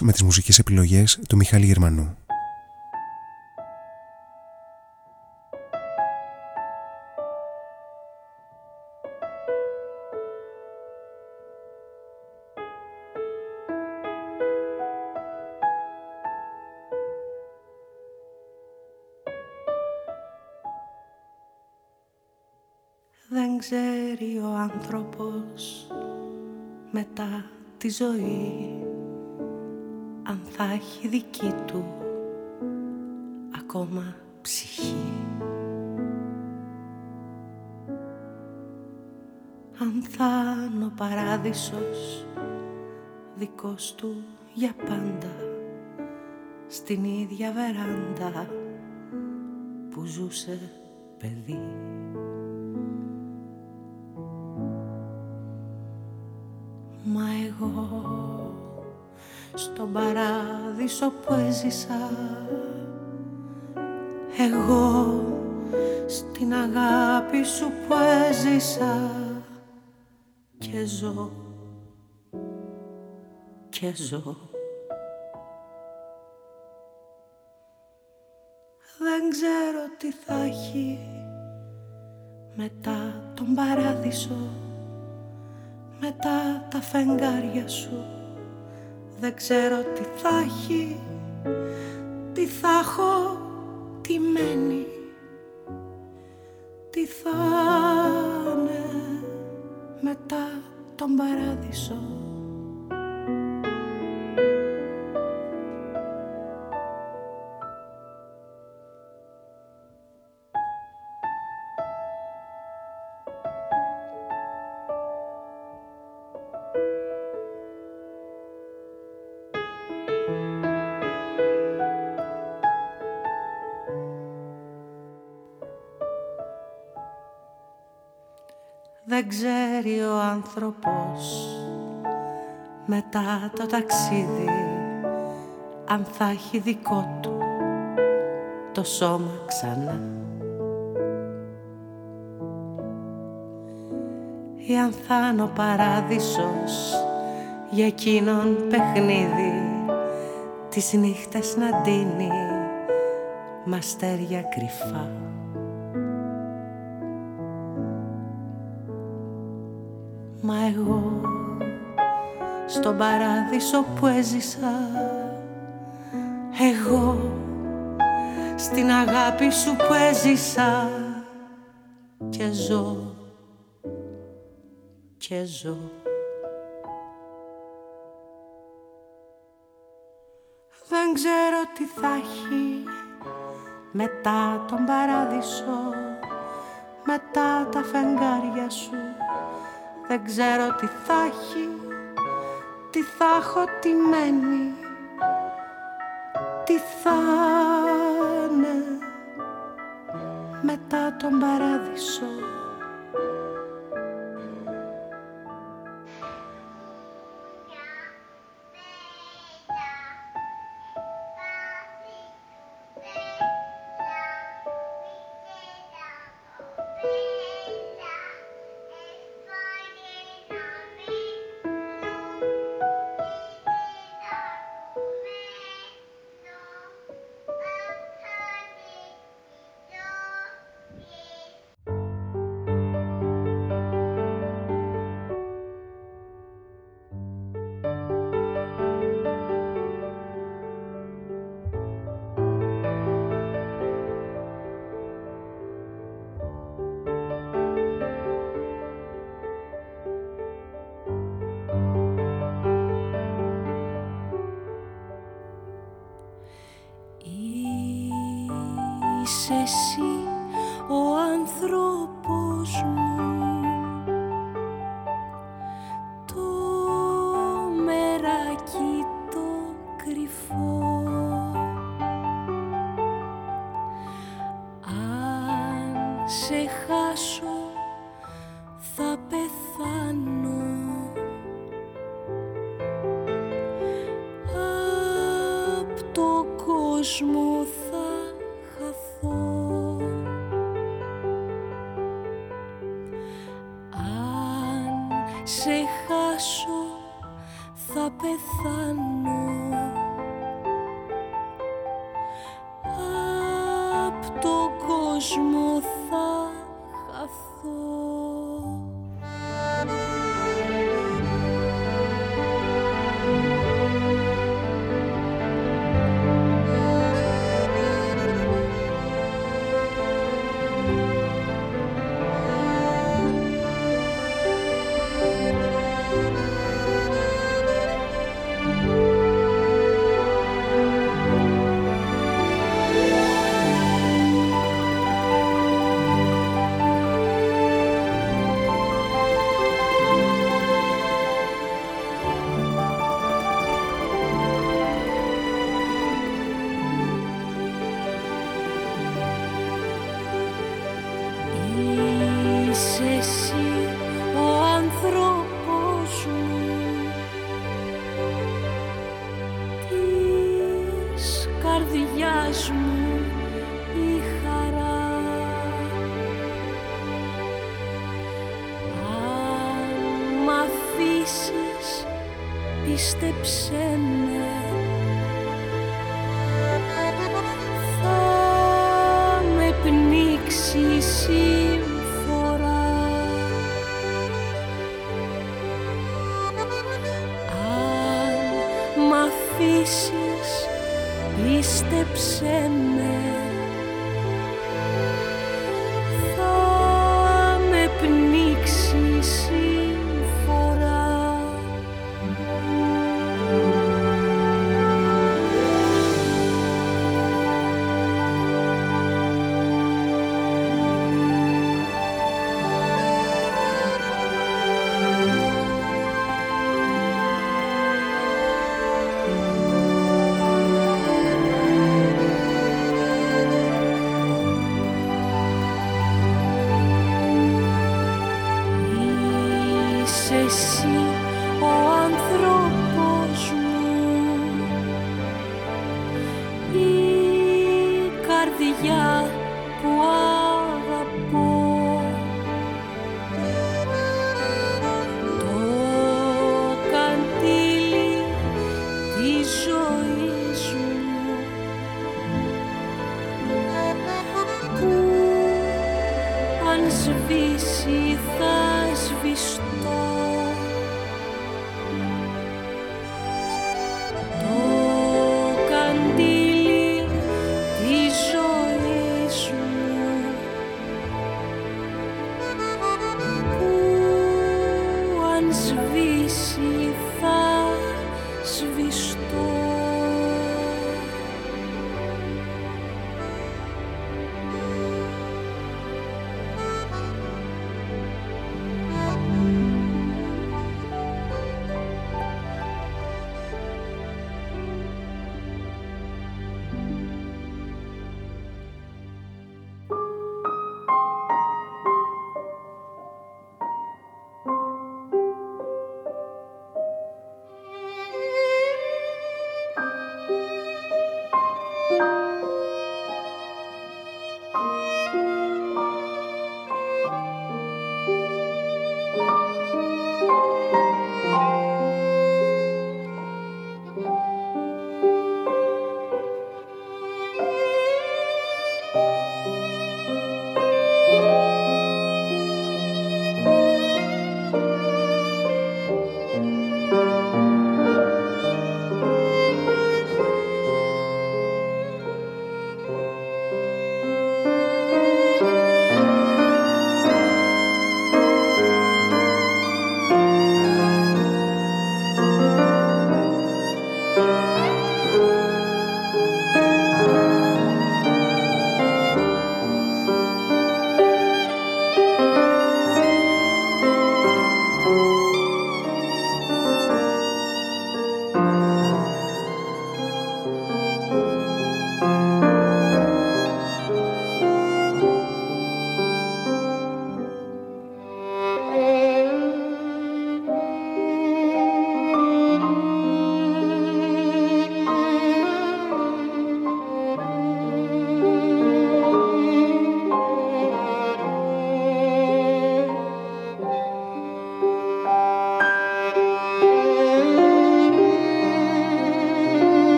S19: με τις μουσικές επιλογές του Μιχάλη Γερμανού.
S20: Δεν ξέρει ο άνθρωπος μετά τη ζωή αν θα έχει δική του ακόμα ψυχή. Αν θα είναι ο παράδεισος δικός του για πάντα στην ίδια βεράντα που ζούσε παιδί. Μα εγώ στον παράδεισο που έζησα. Εγώ στην αγάπη σου που έζησα και ζω και ζω. Δεν ξέρω τι θα έχει μετά τον παράδεισο μετά τα φεγγάρια σου δεν ξέρω τι θα έχει τι θα έχω τι μένει τι θα είναι μετά τον παράδεισο ξέρει ο άνθρωπος. Μετά το ταξίδι αν θα έχει δικό του το σώμα ξανά. Ή αν θα είναι ο παράδεισος για εκείνον παιχνίδι τις νύχτες να ντύνει μαστέρια κρυφά Μα εγώ στον παράδεισο που έζησα Εγώ στην αγάπη σου που έζησα Και ζω και ζω. Δεν ξέρω τι θα έχει μετά τον παράδεισο μετά τα φεγγάρια σου δεν ξέρω τι θα έχει, τι θα έχω, τι μένει, τι θα είναι μετά τον παράδεισο.
S14: σε
S1: χάσω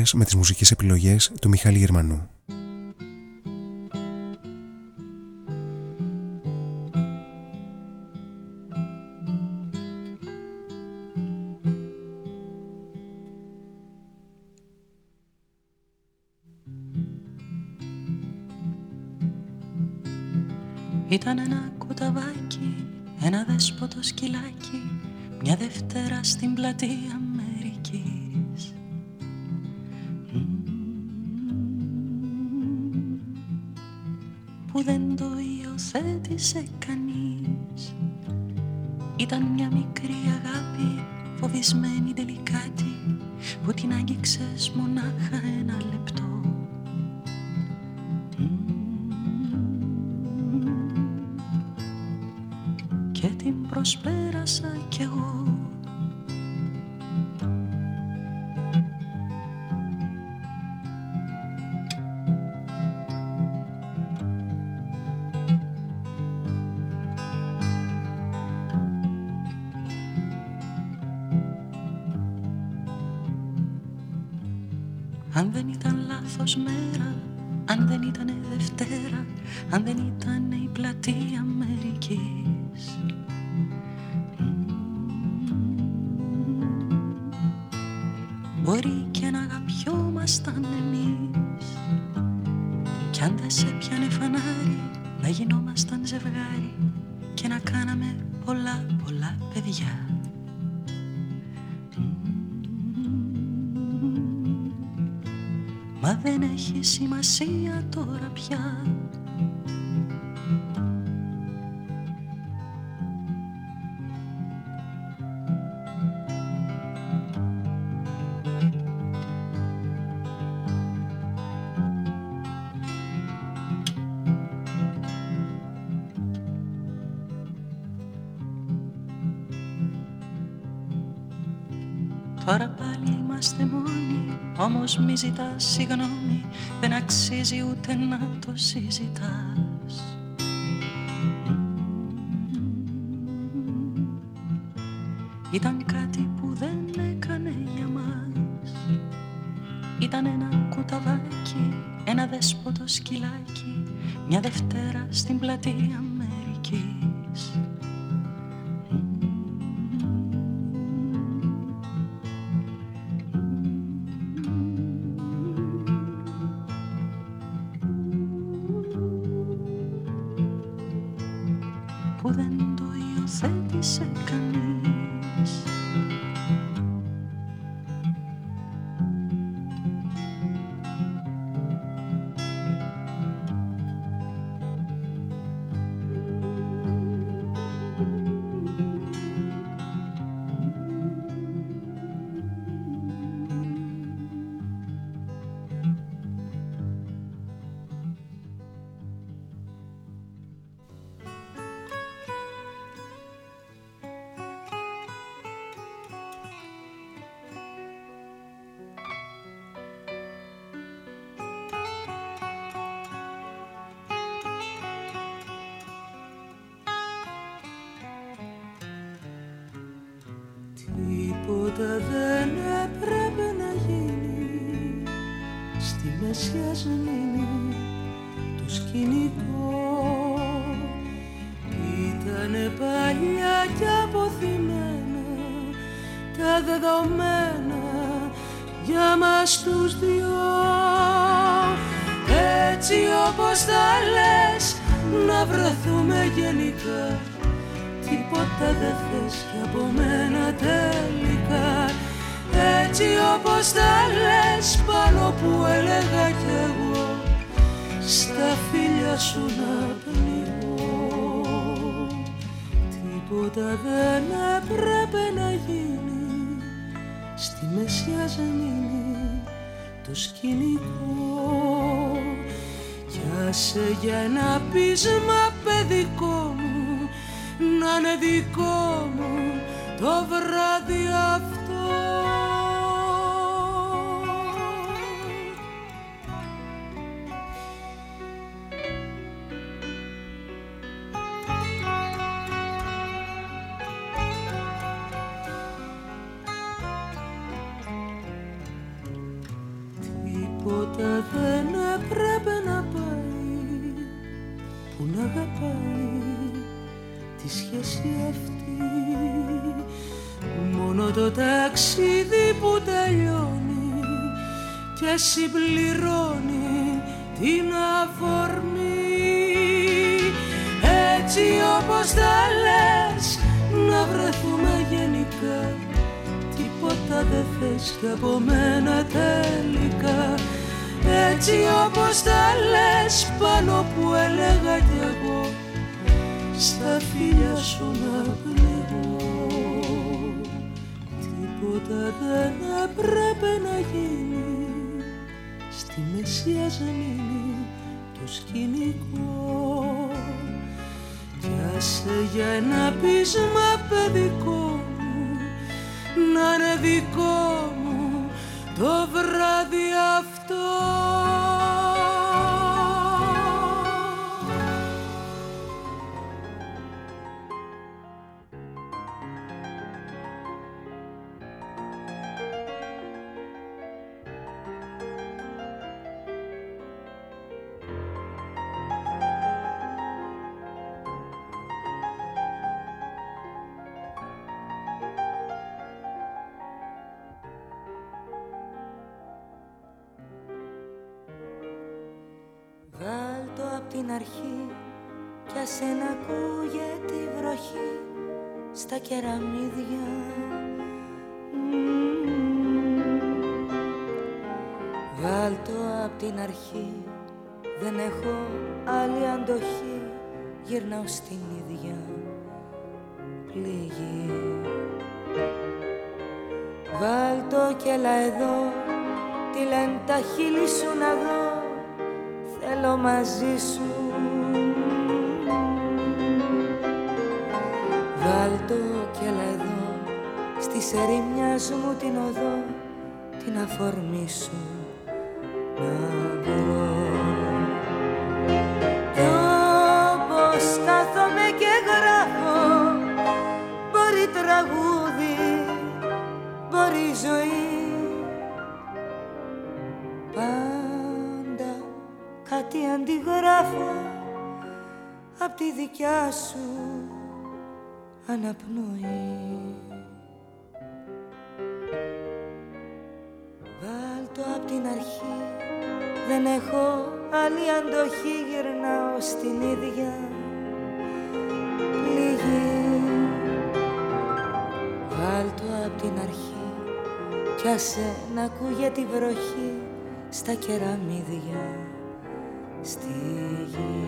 S1: ώρες με τις μουσικές επιλογές του Μιχάλη Γερμανού.
S21: Ήταν ένα κουταβάκι, ένα δέσποτο σκυλάκι Μια Δευτέρα στην πλατεία Αμερικής Που δεν το υιοθέτησε κανείς. Ήταν μια μικρή αγάπη, φοβισμένη τελικάτη Που την άγγιξες μονάχα ένα λεπτό. Και την προσπέρασα κι εγώ Όμως μη ζητάς συγγνώμη Δεν αξίζει ούτε να το συζητάς. Ήταν κάτι που δεν έκανε για μας. Ήταν ένα κουταβάκι Ένα δέσποτο σκυλάκι Μια Δευτέρα στην πλατεία δεν
S15: έπρεπε να γίνει. Στη μεσιασμένη το σκηνικό. Ήτανε παλιά και αποθυμένα τα δεδομένα για μας τους δυο. Έτσι όπως τα λες να βρεθούμε γενικά. Τίποτα δεν θες κι από μένα τελικά έτσι όπως τα λες πάνω που έλεγα κι εγώ στα φίλια σου να πνιγώ. Τίποτα δεν έπρεπε να γίνει στη μεσιαζανή το σκηνικό. Κι άσε για ένα πείσμα παιδικό μου να είναι δικό μου το βράδυ αυτό δεν θες και από μένα τελικά. Έτσι όπως τα λες πάνω που έλεγα κι εγώ στα φίλια σου να πνιγώ τίποτα δεν έπρεπε να γίνει στη μεσία ζεμίνη το σκηνικό. Κι άσε για ένα πείσμα παιδικό μου να είναι δικό μου το βράδυ αυτό
S22: στην ίδια πληγή. Βάλτο κι έλα εδώ τι λένε τα χείλη σου να δω θέλω μαζί σου. Βάλτο κι έλα εδώ στη ερημιάς μου την οδό την αφορμή σου να βρω τη δικιά σου αναπνοή. Βάλτο απ' την αρχή δεν έχω άλλη αντοχή γυρνάω στην ίδια πληγή. Βάλτο απ' την αρχή κι άσε να ακούγεται η βροχή στα κεραμίδια στη γη.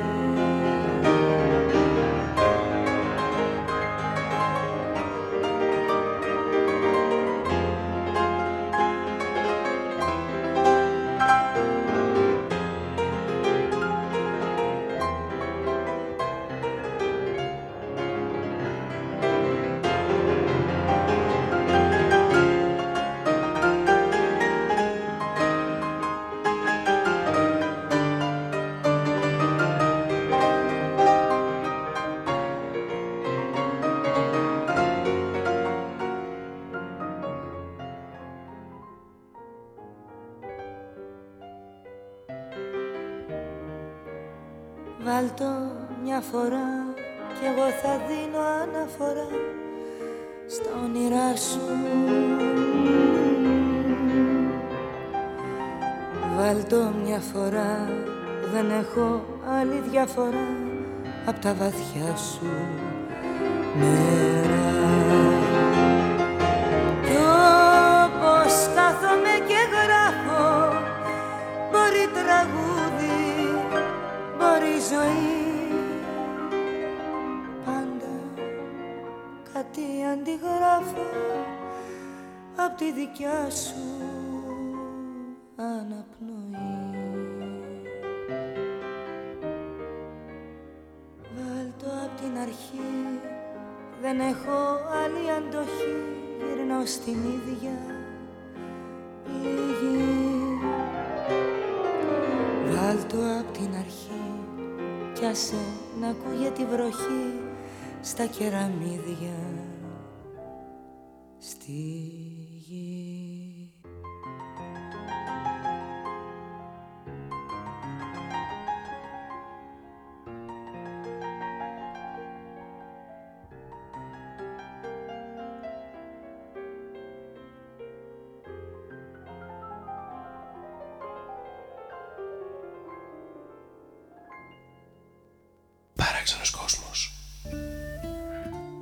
S22: Βάλτο μια φορά δεν έχω άλλη διαφορά απ' τα βαθιά σου νερά Κι όπως κάθομαι και γράφω μπορεί τραγούδι, μπορεί ζωή. Πάντα κάτι αντιγράφω απ' τη δικιά σου στην ίδια πληγή Βάλτο απ' την αρχή κι άσε να ακούγεται η βροχή στα κεραμίδια. Στη